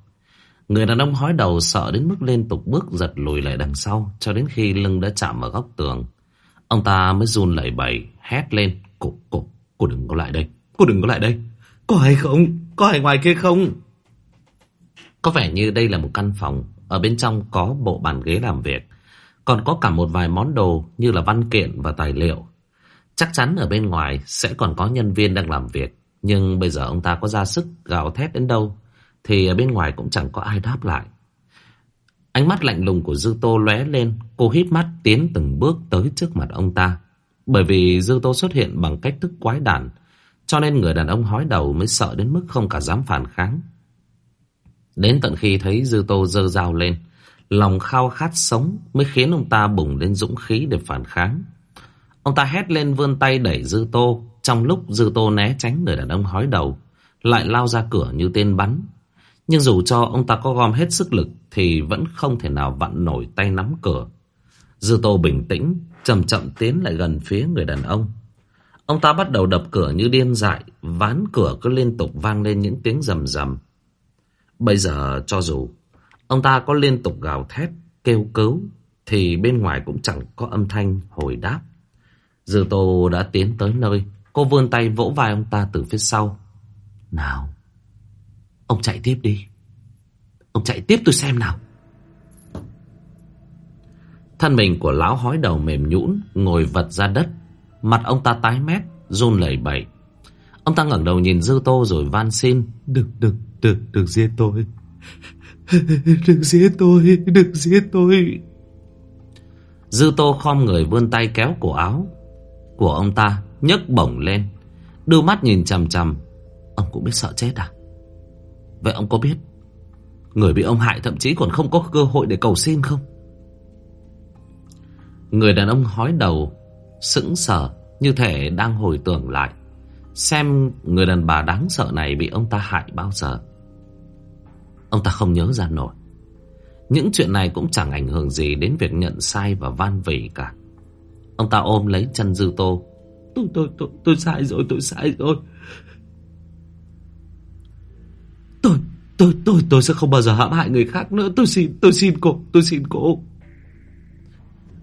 Người đàn ông hói đầu sợ đến mức liên tục bước giật lùi lại đằng sau, cho đến khi lưng đã chạm vào góc tường. Ông ta mới run lẩy bẩy, hét lên, cô, cô, cô đừng có lại đây, cô đừng có lại đây. Có ai không? Có ai ngoài kia không? Có vẻ như đây là một căn phòng. Ở bên trong có bộ bàn ghế làm việc. Còn có cả một vài món đồ như là văn kiện và tài liệu. Chắc chắn ở bên ngoài sẽ còn có nhân viên đang làm việc. Nhưng bây giờ ông ta có ra sức gào thét đến đâu thì ở bên ngoài cũng chẳng có ai đáp lại. Ánh mắt lạnh lùng của Dư Tô lóe lên, cô hít mắt tiến từng bước tới trước mặt ông ta. Bởi vì Dư Tô xuất hiện bằng cách thức quái đản, cho nên người đàn ông hói đầu mới sợ đến mức không cả dám phản kháng. Đến tận khi thấy Dư Tô dơ dao lên, lòng khao khát sống mới khiến ông ta bùng lên dũng khí để phản kháng. Ông ta hét lên vươn tay đẩy Dư Tô, trong lúc Dư Tô né tránh người đàn ông hói đầu, lại lao ra cửa như tên bắn. Nhưng dù cho ông ta có gom hết sức lực thì vẫn không thể nào vặn nổi tay nắm cửa. Dư Tô bình tĩnh, chậm chậm tiến lại gần phía người đàn ông. Ông ta bắt đầu đập cửa như điên dại, ván cửa cứ liên tục vang lên những tiếng rầm rầm. Bây giờ cho dù ông ta có liên tục gào thét, kêu cứu, thì bên ngoài cũng chẳng có âm thanh hồi đáp. Dư Tô đã tiến tới nơi, cô vươn tay vỗ vai ông ta từ phía sau. Nào, ông chạy tiếp đi. Ông chạy tiếp tôi xem nào. Thân mình của lão hói đầu mềm nhũn ngồi vật ra đất. Mặt ông ta tái mét, run lẩy bẩy. Ông ta ngẩng đầu nhìn Dư Tô rồi van xin. Đừng, đừng, đừng, đừng giết tôi. Đừng giết tôi, đừng giết tôi. Dư Tô khom người vươn tay kéo cổ áo của ông ta, nhấc bổng lên. Đưa mắt nhìn chằm chằm. Ông cũng biết sợ chết à? Vậy ông có biết Người bị ông hại thậm chí còn không có cơ hội để cầu xin không Người đàn ông hói đầu Sững sờ Như thể đang hồi tưởng lại Xem người đàn bà đáng sợ này Bị ông ta hại bao giờ Ông ta không nhớ ra nổi Những chuyện này cũng chẳng ảnh hưởng gì Đến việc nhận sai và van vỉ cả Ông ta ôm lấy chân dư tô Tôi, tôi, tôi, tôi sai rồi, tôi sai rồi Tôi, tôi, tôi, tôi sẽ không bao giờ hãm hại người khác nữa. Tôi xin, tôi xin cô, tôi xin cô.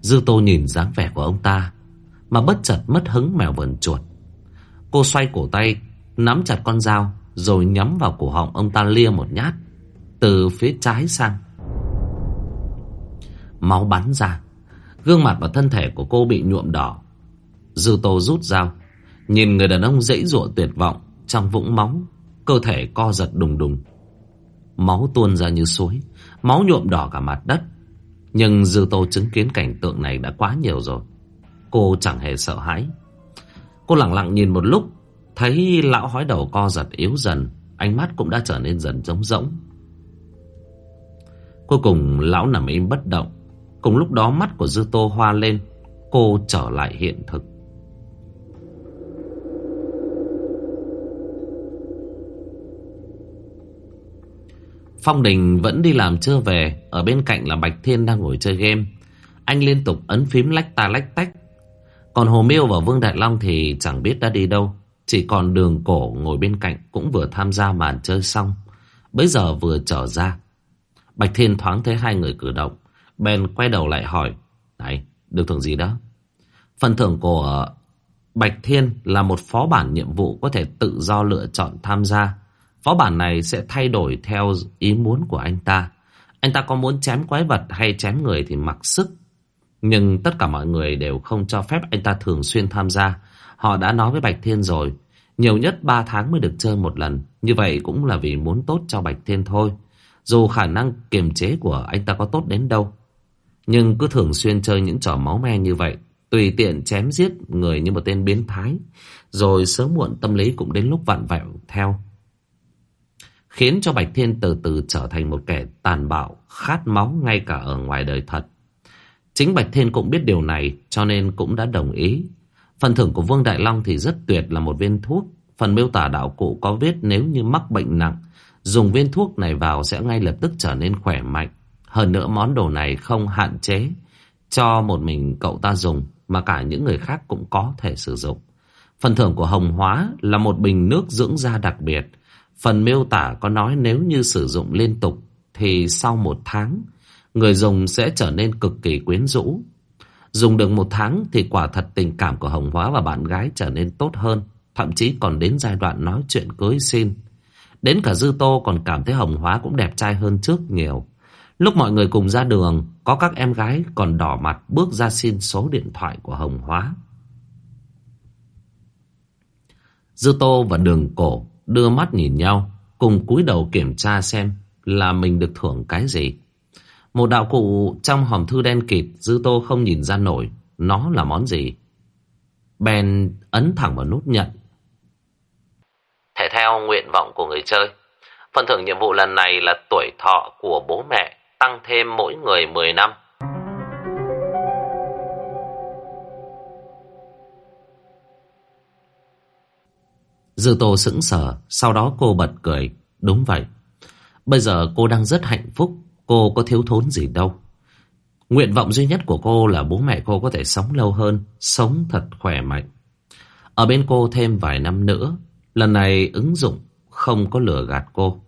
Dư tô nhìn dáng vẻ của ông ta, mà bất chợt mất hứng mèo vần chuột. Cô xoay cổ tay, nắm chặt con dao, rồi nhắm vào cổ họng ông ta lia một nhát, từ phía trái sang. Máu bắn ra, gương mặt và thân thể của cô bị nhuộm đỏ. Dư tô rút dao, nhìn người đàn ông dãy dụa tuyệt vọng trong vũng máu Cơ thể co giật đùng đùng. Máu tuôn ra như suối Máu nhuộm đỏ cả mặt đất. Nhưng Dư Tô chứng kiến cảnh tượng này đã quá nhiều rồi. Cô chẳng hề sợ hãi. Cô lặng lặng nhìn một lúc Thấy lão hói đầu co giật yếu dần Ánh mắt cũng đã trở nên dần trống rỗng. Cuối cùng lão nằm im bất động. Cùng lúc đó mắt của Dư Tô hoa lên, Cô trở lại hiện thực. Phong Đình vẫn đi làm chưa về, Ở bên cạnh là Bạch Thiên đang ngồi chơi game. Anh liên tục ấn phím lách ta lách tách. Còn Hồ Miêu và Vương Đại Long thì chẳng biết đã đi đâu, Chỉ còn đường cổ ngồi bên cạnh Cũng vừa tham gia màn chơi xong. Bây giờ vừa trở ra. Bạch Thiên thoáng thấy hai người cử động. Ben quay đầu lại hỏi Này, được thưởng gì đó Phần thưởng của Bạch Thiên là một phó bản nhiệm vụ Có thể tự do lựa chọn tham gia Phó bản này sẽ thay đổi theo ý muốn của anh ta. Anh ta có muốn chém quái vật hay chém người thì mặc sức. Nhưng tất cả mọi người đều không cho phép anh ta thường xuyên tham gia. Họ đã nói với Bạch Thiên rồi. Nhiều nhất 3 tháng mới được chơi một lần. Như vậy cũng là vì muốn tốt cho Bạch Thiên thôi. Dù khả năng kiềm chế của anh ta có tốt đến đâu. Nhưng cứ thường xuyên chơi những trò máu me như vậy. Tùy tiện chém giết người như một tên biến thái. Rồi sớm muộn tâm lý cũng đến lúc vặn vẹo theo khiến cho Bạch Thiên từ từ trở thành một kẻ tàn bạo, khát máu ngay cả ở ngoài đời thật. Chính Bạch Thiên cũng biết điều này cho nên cũng đã đồng ý. Phần thưởng của Vương Đại Long thì rất tuyệt là một viên thuốc. Phần miêu tả đạo cụ có viết nếu như mắc bệnh nặng, dùng viên thuốc này vào sẽ ngay lập tức trở nên khỏe mạnh. Hơn nữa món đồ này không hạn chế cho một mình cậu ta dùng mà cả những người khác cũng có thể sử dụng. Phần thưởng của Hồng Hóa là một bình nước dưỡng da đặc biệt Phần miêu tả có nói nếu như sử dụng liên tục thì sau một tháng, người dùng sẽ trở nên cực kỳ quyến rũ. Dùng được một tháng thì quả thật tình cảm của Hồng Hóa và bạn gái trở nên tốt hơn. Thậm chí còn đến giai đoạn nói chuyện cưới xin Đến cả Dư Tô còn cảm thấy Hồng Hóa cũng đẹp trai hơn trước nhiều Lúc mọi người cùng ra đường, Có các em gái còn đỏ mặt Bước ra xin số điện thoại của Hồng Hóa. Dư Tô và Đường Cổ Đưa mắt nhìn nhau, Cùng cúi đầu kiểm tra xem Là mình được thưởng cái gì. Một đạo cụ trong hòm thư đen kịt, Dư Tô không nhìn ra nổi, Nó là món gì? Ben ấn thẳng vào nút nhận. Thể theo nguyện vọng của người chơi, Phần thưởng nhiệm vụ lần này là tuổi thọ của bố mẹ tăng thêm mỗi người 10 năm. Dư Tô sững sờ, sau đó cô bật cười. Đúng vậy, bây giờ cô đang rất hạnh phúc, cô có thiếu thốn gì đâu. Nguyện vọng duy nhất của cô là bố mẹ cô có thể sống lâu hơn, sống thật khỏe mạnh. Ở bên cô thêm vài năm nữa, lần này ứng dụng không có lừa gạt cô.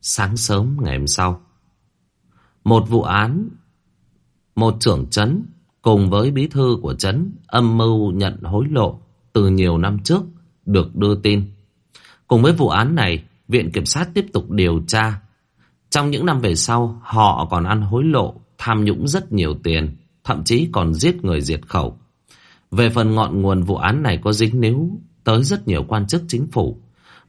Sáng sớm ngày hôm sau, một vụ án, một trưởng chấn cùng với bí thư của chấn âm mưu nhận hối lộ từ nhiều năm trước được đưa tin. Cùng với vụ án này, Viện Kiểm sát tiếp tục điều tra. Trong những năm về sau, họ còn ăn hối lộ, tham nhũng rất nhiều tiền, thậm chí còn giết người diệt khẩu. Về phần ngọn nguồn vụ án này có dính níu tới rất nhiều quan chức chính phủ.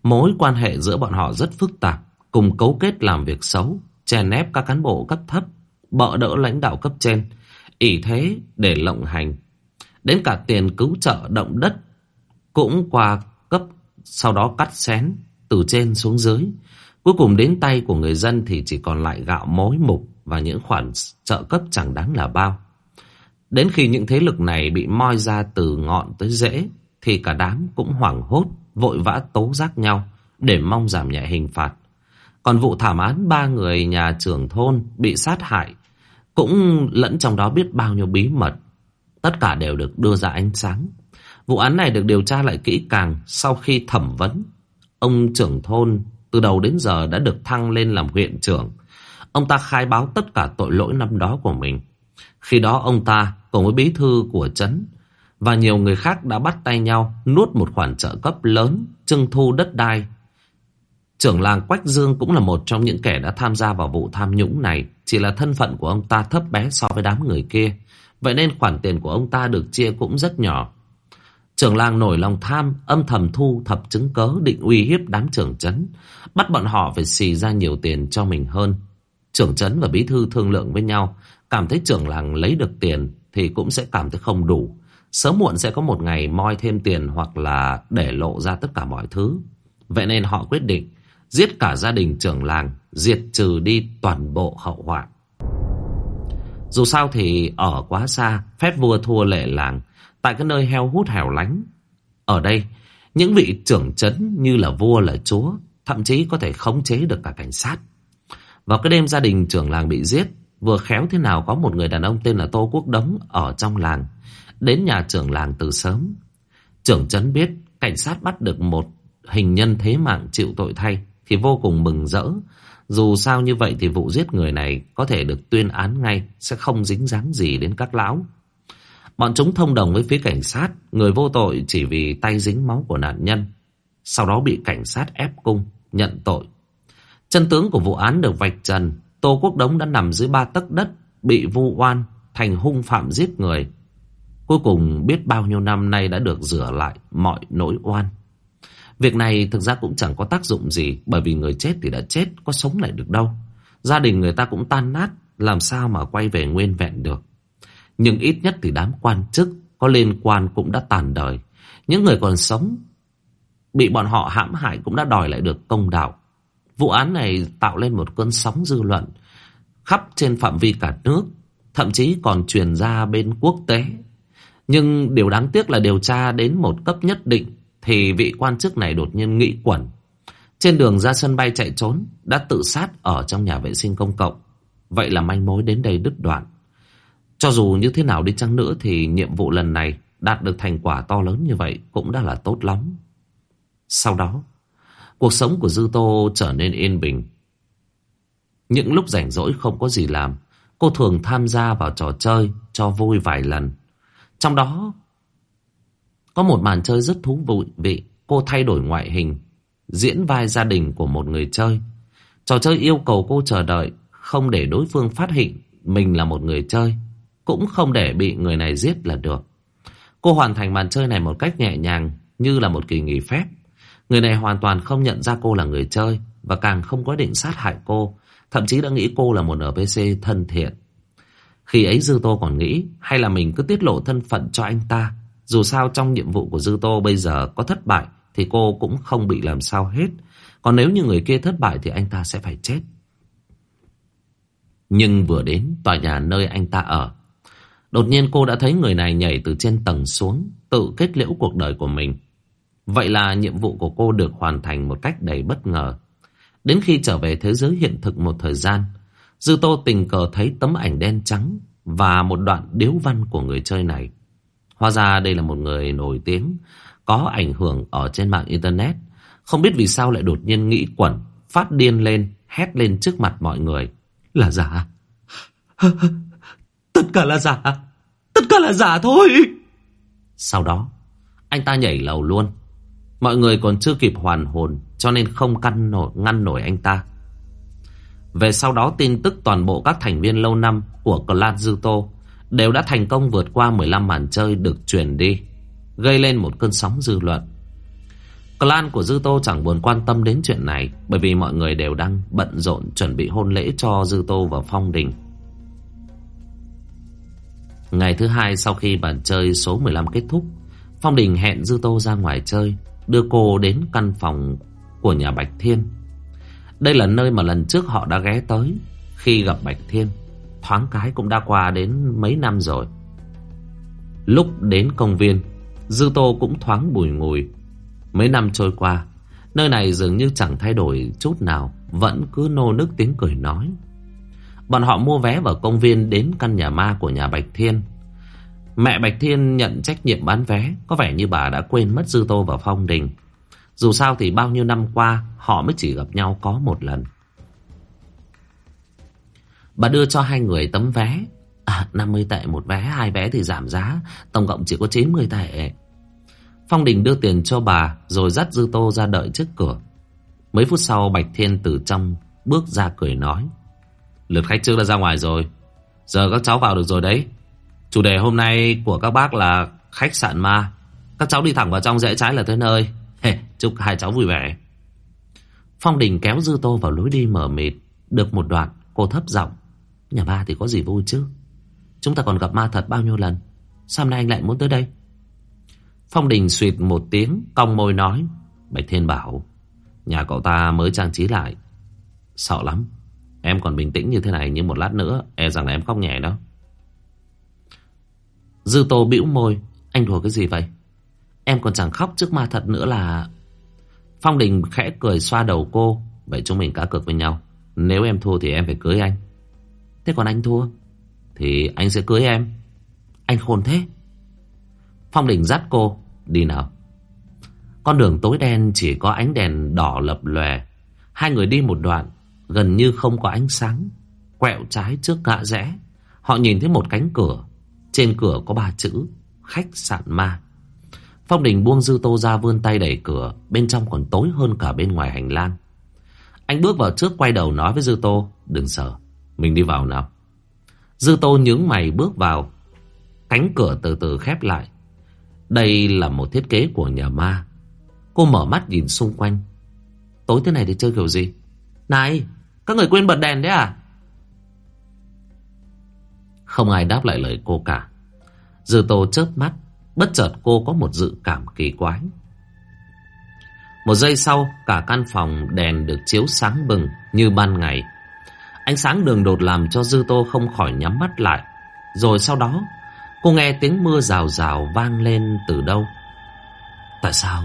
Mối quan hệ giữa bọn họ rất phức tạp, cùng cấu kết làm việc xấu, chèn ép các cán bộ cấp thấp, bợ đỡ lãnh đạo cấp trên, ỷ thế để lộng hành. Đến cả tiền cứu trợ động đất cũng qua cấp, sau đó cắt xén từ trên xuống dưới. Cuối cùng đến tay của người dân thì chỉ còn lại gạo mối mục và những khoản trợ cấp chẳng đáng là bao. Đến khi những thế lực này bị moi ra từ ngọn tới rễ thì cả đám cũng hoảng hốt, vội vã tố giác nhau để mong giảm nhẹ hình phạt. Còn vụ thảm án ba người nhà trưởng thôn bị sát hại cũng lẫn trong đó biết bao nhiêu bí mật. Tất cả đều được đưa ra ánh sáng. Vụ án này được điều tra lại kỹ càng sau khi thẩm vấn. Ông trưởng thôn từ đầu đến giờ đã được thăng lên làm huyện trưởng. Ông ta khai báo tất cả tội lỗi năm đó của mình. Khi đó ông ta cùng với bí thư của trấn và nhiều người khác đã bắt tay nhau nuốt một khoản trợ cấp lớn, trưng thu đất đai Trưởng làng Quách Dương cũng là một trong những kẻ đã tham gia vào vụ tham nhũng này. Chỉ là thân phận của ông ta thấp bé so với đám người kia. Vậy nên khoản tiền của ông ta được chia cũng rất nhỏ. Trưởng làng nổi lòng tham, âm thầm thu thập chứng cớ định uy hiếp đám trưởng chấn. Bắt bọn họ phải xì ra nhiều tiền cho mình hơn. Trưởng chấn và bí thư thương lượng với nhau. Cảm thấy trưởng làng lấy được tiền thì cũng sẽ cảm thấy không đủ. Sớm muộn sẽ có một ngày moi thêm tiền hoặc là để lộ ra tất cả mọi thứ. Vậy nên họ quyết định giết cả gia đình trưởng làng, diệt trừ đi toàn bộ hậu họa. Dù sao thì ở quá xa, phép vua thua lệ làng, tại cái nơi heo hút hẻo lánh. Ở đây, những vị trưởng chấn như là vua là chúa, thậm chí có thể khống chế được cả cảnh sát. Vào cái đêm gia đình trưởng làng bị giết, vừa khéo thế nào có một người đàn ông tên là Tô Quốc Đống ở trong làng, đến nhà trưởng làng từ sớm. Trưởng chấn biết cảnh sát bắt được một hình nhân thế mạng chịu tội thay thì vô cùng mừng rỡ. Dù sao như vậy thì vụ giết người này có thể được tuyên án ngay, sẽ không dính dáng gì đến các lão. Bọn chúng thông đồng với phía cảnh sát, người vô tội chỉ vì tay dính máu của nạn nhân. Sau đó bị cảnh sát ép cung, nhận tội. Chân tướng của vụ án được vạch trần, Tô Quốc Đống đã nằm dưới ba tấc đất, bị vu oan, thành hung phạm giết người. Cuối cùng biết bao nhiêu năm nay đã được rửa lại mọi nỗi oan. Việc này thực ra cũng chẳng có tác dụng gì, Bởi vì người chết thì đã chết, Có sống lại được đâu. Gia đình người ta cũng tan nát, Làm sao mà quay về nguyên vẹn được. Nhưng ít nhất thì đám quan chức, Có liên quan cũng đã tàn đời. Những người còn sống, Bị bọn họ hãm hại cũng đã đòi lại được công đạo. Vụ án này tạo lên một cơn sóng dư luận Khắp trên phạm vi cả nước, Thậm chí còn truyền ra bên quốc tế. Nhưng điều đáng tiếc là điều tra đến một cấp nhất định thì vị quan chức này đột nhiên nghĩ quẩn. Trên đường ra sân bay chạy trốn, đã tự sát ở trong nhà vệ sinh công cộng. Vậy là manh mối đến đây đứt đoạn. Cho dù như thế nào đi chăng nữa thì nhiệm vụ lần này đạt được thành quả to lớn như vậy cũng đã là tốt lắm. Sau đó, cuộc sống của Dư Tô trở nên yên bình. Những lúc rảnh rỗi không có gì làm, cô thường tham gia vào trò chơi cho vui vài lần. Trong đó có một màn chơi rất thú vị. Cô thay đổi ngoại hình. Diễn vai gia đình của một người chơi. Trò chơi yêu cầu cô chờ đợi. Không để đối phương phát hiện mình là một người chơi. Cũng không để bị người này giết là được. Cô hoàn thành màn chơi này một cách nhẹ nhàng. Như là một kỳ nghỉ phép. Người này hoàn toàn không nhận ra cô là người chơi. Và càng không có định sát hại cô. Thậm chí đã nghĩ cô là một NPC thân thiện. Khi ấy Dư Tô còn nghĩ, hay là mình cứ tiết lộ thân phận cho anh ta. Dù sao trong nhiệm vụ của Dư Tô bây giờ có thất bại thì cô cũng không bị làm sao hết. Còn nếu như người kia thất bại thì anh ta sẽ phải chết. Nhưng vừa đến tòa nhà nơi anh ta ở. Đột nhiên cô đã thấy người này nhảy từ trên tầng xuống, tự kết liễu cuộc đời của mình. Vậy là nhiệm vụ của cô được hoàn thành một cách đầy bất ngờ. Đến khi trở về thế giới hiện thực một thời gian, Dư Tô tình cờ thấy tấm ảnh đen trắng và một đoạn điếu văn của người chơi này. Hóa ra đây là một người nổi tiếng, có ảnh hưởng ở trên mạng Internet. Không biết vì sao lại đột nhiên nghĩ quẩn, phát điên lên, hét lên trước mặt mọi người. Là giả. Tất cả là giả. Tất cả là giả thôi. Sau đó, anh ta nhảy lầu luôn. Mọi người còn chưa kịp hoàn hồn, cho nên không căn nổi, ngăn nổi anh ta. Về sau đó tin tức toàn bộ các thành viên lâu năm của clan Dư Tô đều đã thành công vượt qua 15 màn chơi được truyền đi, gây lên một cơn sóng dư luận. Clan của Dư Tô chẳng buồn quan tâm đến chuyện này bởi vì mọi người đều đang bận rộn chuẩn bị hôn lễ cho Dư Tô và Phong Đình. Ngày thứ hai sau khi bàn chơi số 15 kết thúc, Phong Đình hẹn Dư Tô ra ngoài chơi, đưa cô đến căn phòng của nhà Bạch Thiên. Đây là nơi mà lần trước họ đã ghé tới khi gặp Bạch Thiên. Thoáng cái cũng đã qua đến mấy năm rồi. Lúc đến công viên, Dư Tô cũng thoáng bùi ngùi. Mấy năm trôi qua, nơi này dường như chẳng thay đổi chút nào, vẫn cứ nô nức tiếng cười nói. Bọn họ mua vé vào công viên đến căn nhà ma của nhà Bạch Thiên. Mẹ Bạch Thiên nhận trách nhiệm bán vé, có vẻ như bà đã quên mất Dư Tô và Phong Đình. Dù sao thì bao nhiêu năm qua họ mới chỉ gặp nhau có một lần. Bà đưa cho hai người tấm vé. À, 50 tệ một vé, hai vé thì giảm giá. Tổng cộng chỉ có 90 tệ. Phong Đình đưa tiền cho bà rồi dắt Dư Tô ra đợi trước cửa. Mấy phút sau Bạch Thiên từ trong bước ra cười nói. Lượt khách trước đã ra ngoài rồi. Giờ các cháu vào được rồi đấy. Chủ đề hôm nay của các bác là khách sạn ma. Các cháu đi thẳng vào trong rẽ trái là tới nơi. Hey, chúc hai cháu vui vẻ. Phong Đình kéo Dư Tô vào lối đi mở mịt. Được một đoạn, cô thấp giọng. Nhà ba thì có gì vui chứ? Chúng ta còn gặp ma thật bao nhiêu lần? Sao nay anh lại muốn tới đây? Phong Đình suyệt một tiếng, cong môi nói. Bạch Thiên bảo, nhà cậu ta mới trang trí lại. Sợ lắm. Em còn bình tĩnh như thế này nhưng một lát nữa e rằng là em khóc nhẹ đó. Dư Tô bĩu môi, anh đùa cái gì vậy? Em còn chẳng khóc trước ma thật nữa là... Phong Đình khẽ cười xoa đầu cô. Vậy chúng mình cá cược với nhau. Nếu em thua thì em phải cưới anh. Thế còn anh thua? Thì anh sẽ cưới em. Anh khôn thế. Phong Đình dắt cô. Đi nào. Con đường tối đen chỉ có ánh đèn đỏ lập lòe. Hai người đi một đoạn. Gần như không có ánh sáng. Quẹo trái trước ngã rẽ. Họ nhìn thấy một cánh cửa. Trên cửa có ba chữ. Khách sạn ma. Phong Đình buông dư tô ra vươn tay đẩy cửa, bên trong còn tối hơn cả bên ngoài hành lang. Anh bước vào trước quay đầu nói với Dư Tô, đừng sợ, mình đi vào nào. Dư Tô nhướng mày bước vào, cánh cửa từ từ khép lại. Đây là một thiết kế của nhà ma. Cô mở mắt nhìn xung quanh. Tối thế này thì chơi kiểu gì? Này, các người quên bật đèn đấy à? Không ai đáp lại lời cô cả. Dư Tô chớp mắt, Bất chợt cô có một dự cảm kỳ quái. Một giây sau, cả căn phòng đèn được chiếu sáng bừng như ban ngày. Ánh sáng đường đột làm cho Dư Tô không khỏi nhắm mắt lại. Rồi sau đó, cô nghe tiếng mưa rào rào vang lên từ đâu. Tại sao?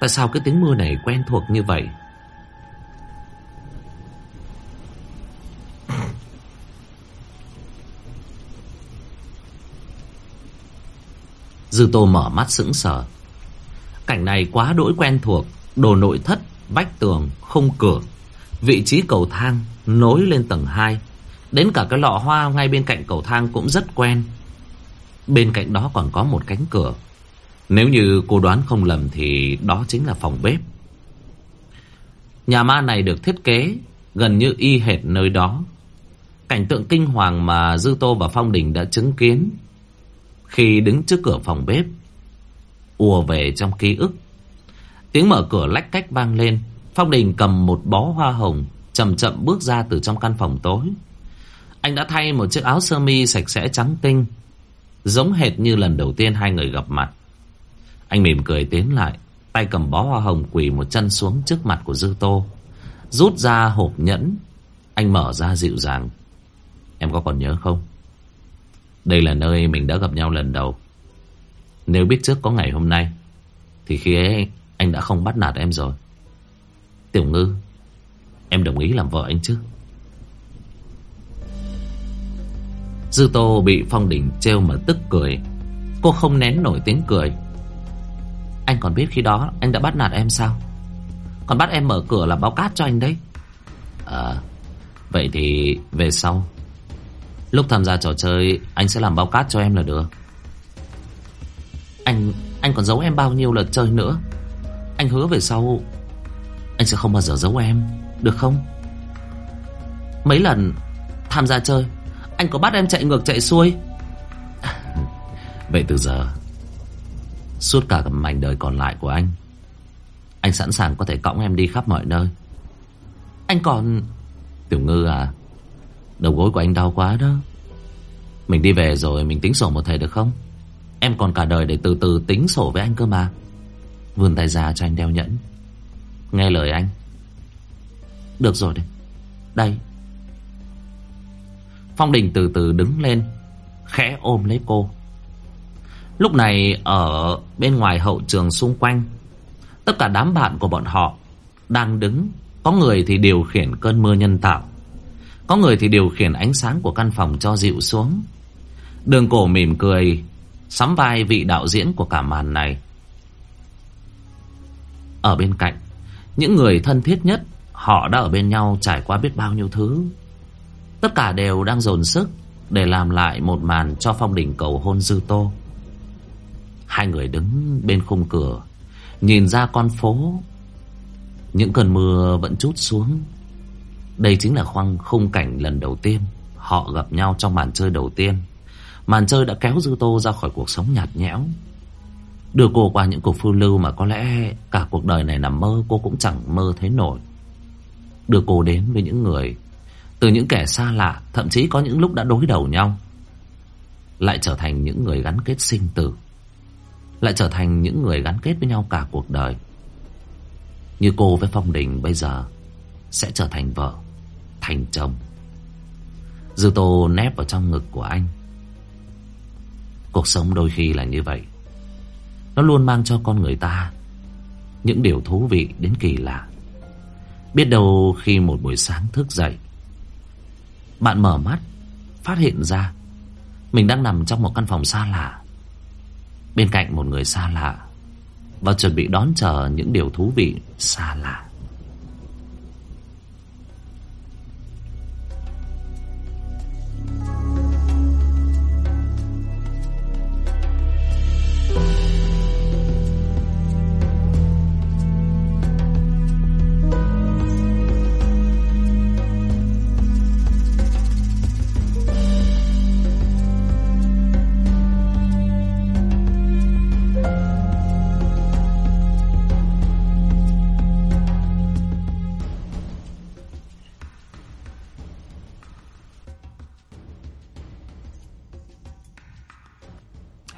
Tại sao cái tiếng mưa này quen thuộc như vậy? Dư Tô mở mắt sững sờ. Cảnh này quá đỗi quen thuộc, đồ nội thất, vách tường, khung cửa, vị trí cầu thang nối lên tầng 2. Đến cả cái lọ hoa ngay bên cạnh cầu thang cũng rất quen. Bên cạnh đó còn có một cánh cửa, Nếu như cô đoán không lầm thì đó chính là phòng bếp. Nhà ma này được thiết kế gần như y hệt nơi đó. Cảnh tượng kinh hoàng mà Dư Tô và Phong Đình đã chứng kiến khi đứng trước cửa phòng bếp ùa về trong ký ức. Tiếng mở cửa lách cách vang lên, Phong Đình cầm một bó hoa hồng, chậm chậm bước ra từ trong căn phòng tối. Anh đã thay một chiếc áo sơ mi sạch sẽ trắng tinh, giống hệt như lần đầu tiên hai người gặp mặt. Anh mỉm cười tiến lại, tay cầm bó hoa hồng quỳ một chân xuống trước mặt của Dư Tô. Rút ra hộp nhẫn, anh mở ra dịu dàng. Em có còn nhớ không? Đây là nơi mình đã gặp nhau lần đầu. Nếu biết trước có ngày hôm nay, thì khi ấy anh đã không bắt nạt em rồi. Tiểu ngư, em đồng ý làm vợ anh chứ? Dư Tô bị Phong Đình trêu mà tức cười. Cô không nén nổi tiếng cười. Anh còn biết khi đó anh đã bắt nạt em sao Còn bắt em mở cửa là báo cát cho anh đấy À Vậy thì về sau Lúc tham gia trò chơi Anh sẽ làm báo cát cho em là được Anh Anh còn giấu em bao nhiêu lần chơi nữa Anh hứa về sau anh sẽ không bao giờ giấu em Được không? Mấy lần tham gia chơi Anh có bắt em chạy ngược chạy xuôi? Vậy từ giờ Suốt cả mảnh đời còn lại của anh Anh sẵn sàng có thể cõng em đi khắp mọi nơi. Anh còn Tiểu ngư à Đầu gối của anh đau quá đó. Mình đi về rồi mình tính sổ một thầy được không? Em còn cả đời để từ từ tính sổ với anh cơ mà. Vươn tay ra cho anh đeo nhẫn Nghe lời anh. Được rồi đấy. Đây. Phong Đình từ từ đứng lên, Khẽ ôm lấy cô. Lúc này ở bên ngoài hậu trường xung quanh, Tất cả đám bạn của bọn họ Đang đứng. Có người thì điều khiển cơn mưa nhân tạo. Có người thì điều khiển ánh sáng của căn phòng cho dịu xuống. Đường cổ mỉm cười, Sắm vai vị đạo diễn của cả màn này. Ở bên cạnh những người thân thiết nhất, Họ đã ở bên nhau trải qua biết bao nhiêu thứ. Tất cả đều đang dồn sức Để làm lại một màn cho phong đỉnh cầu hôn dư tô. Hai người đứng bên khung cửa, Nhìn ra con phố. Những cơn mưa vẫn chút xuống. Đây chính là khoang khung cảnh lần đầu tiên Họ gặp nhau trong màn chơi đầu tiên. Màn chơi đã kéo Dư Tô ra khỏi cuộc sống nhạt nhẽo. Đưa cô qua những cuộc phiêu lưu mà có lẽ Cả cuộc đời này nằm mơ cô cũng chẳng mơ thấy nổi Đưa cô đến với những người Từ những kẻ xa lạ Thậm chí có những lúc đã đối đầu nhau Lại trở thành những người gắn kết sinh tử lại trở thành những người gắn kết với nhau cả cuộc đời. Như cô với Phong Đình bây giờ sẽ trở thành vợ, thành chồng. Dư Tô nép vào trong ngực của anh. Cuộc sống đôi khi là như vậy. Nó luôn mang cho con người ta những điều thú vị đến kỳ lạ. Biết đâu khi một buổi sáng thức dậy, bạn mở mắt, phát hiện ra mình đang nằm trong một căn phòng xa lạ bên cạnh một người xa lạ và chuẩn bị đón chờ những điều thú vị xa lạ.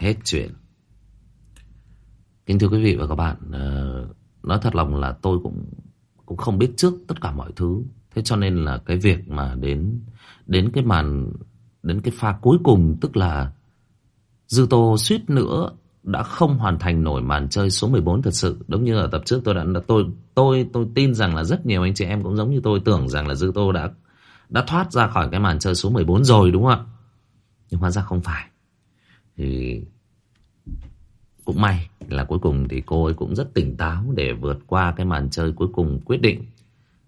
Hết chuyện. Kính thưa quý vị và các bạn ờ, nói thật lòng là tôi cũng cũng không biết trước tất cả mọi thứ. Thế cho nên là cái việc mà đến đến cái màn, đến cái pha cuối cùng, tức là dư tô suýt nữa đã không hoàn thành nổi màn chơi số 14 thật sự. Đúng như ở tập trước tôi đã, tôi tôi tôi tin rằng là rất nhiều anh chị em cũng giống như tôi tưởng rằng là dư tô đã đã thoát ra khỏi cái màn chơi số 14 rồi, đúng không ạ? Nhưng hóa ra không phải. Thì cũng may là cuối cùng thì cô ấy cũng rất tỉnh táo để vượt qua cái màn chơi cuối cùng quyết định.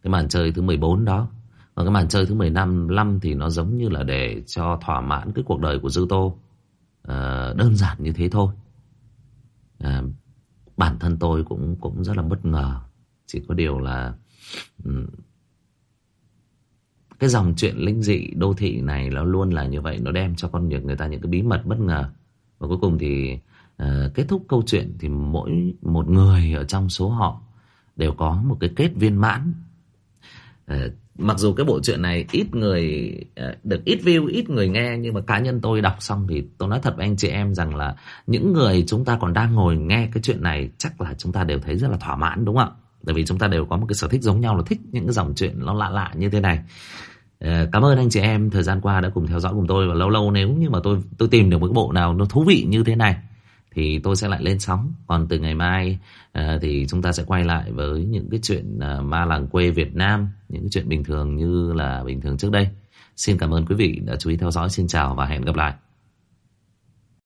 Cái màn chơi thứ 14 đó. Và cái màn chơi thứ 15 5 thì nó giống như là để cho thỏa mãn cái cuộc đời của Dư Tô. À, đơn giản như thế thôi. À, bản thân tôi cũng cũng rất là bất ngờ. Chỉ có điều là cái dòng chuyện linh dị đô thị này nó luôn là như vậy nó đem cho con người ta những cái bí mật bất ngờ. Và cuối cùng thì Ờ, kết thúc câu chuyện thì mỗi một người ở trong số họ đều có một cái kết viên mãn. À, mặc dù cái bộ truyện này ít người ờ, được ít view ít người nghe nhưng mà cá nhân tôi đọc xong thì tôi nói thật với anh chị em rằng là những người chúng ta còn đang ngồi nghe cái chuyện này chắc là chúng ta đều thấy rất là thỏa mãn đúng không ạ? Tại vì chúng ta đều có một cái sở thích giống nhau là thích những cái dòng chuyện nó lạ lạ như thế này. Cảm ơn anh chị em thời gian qua đã cùng theo dõi cùng tôi và lâu lâu nếu như mà tôi tôi tìm được một cái bộ nào nó thú vị như thế này thì tôi sẽ lại lên sóng. Còn từ ngày mai ờ, thì chúng ta sẽ quay lại với những cái chuyện ờ, ma làng quê Việt Nam, những cái chuyện bình thường như là bình thường trước đây. Xin cảm ơn quý vị đã chú ý theo dõi. Xin chào và hẹn gặp lại.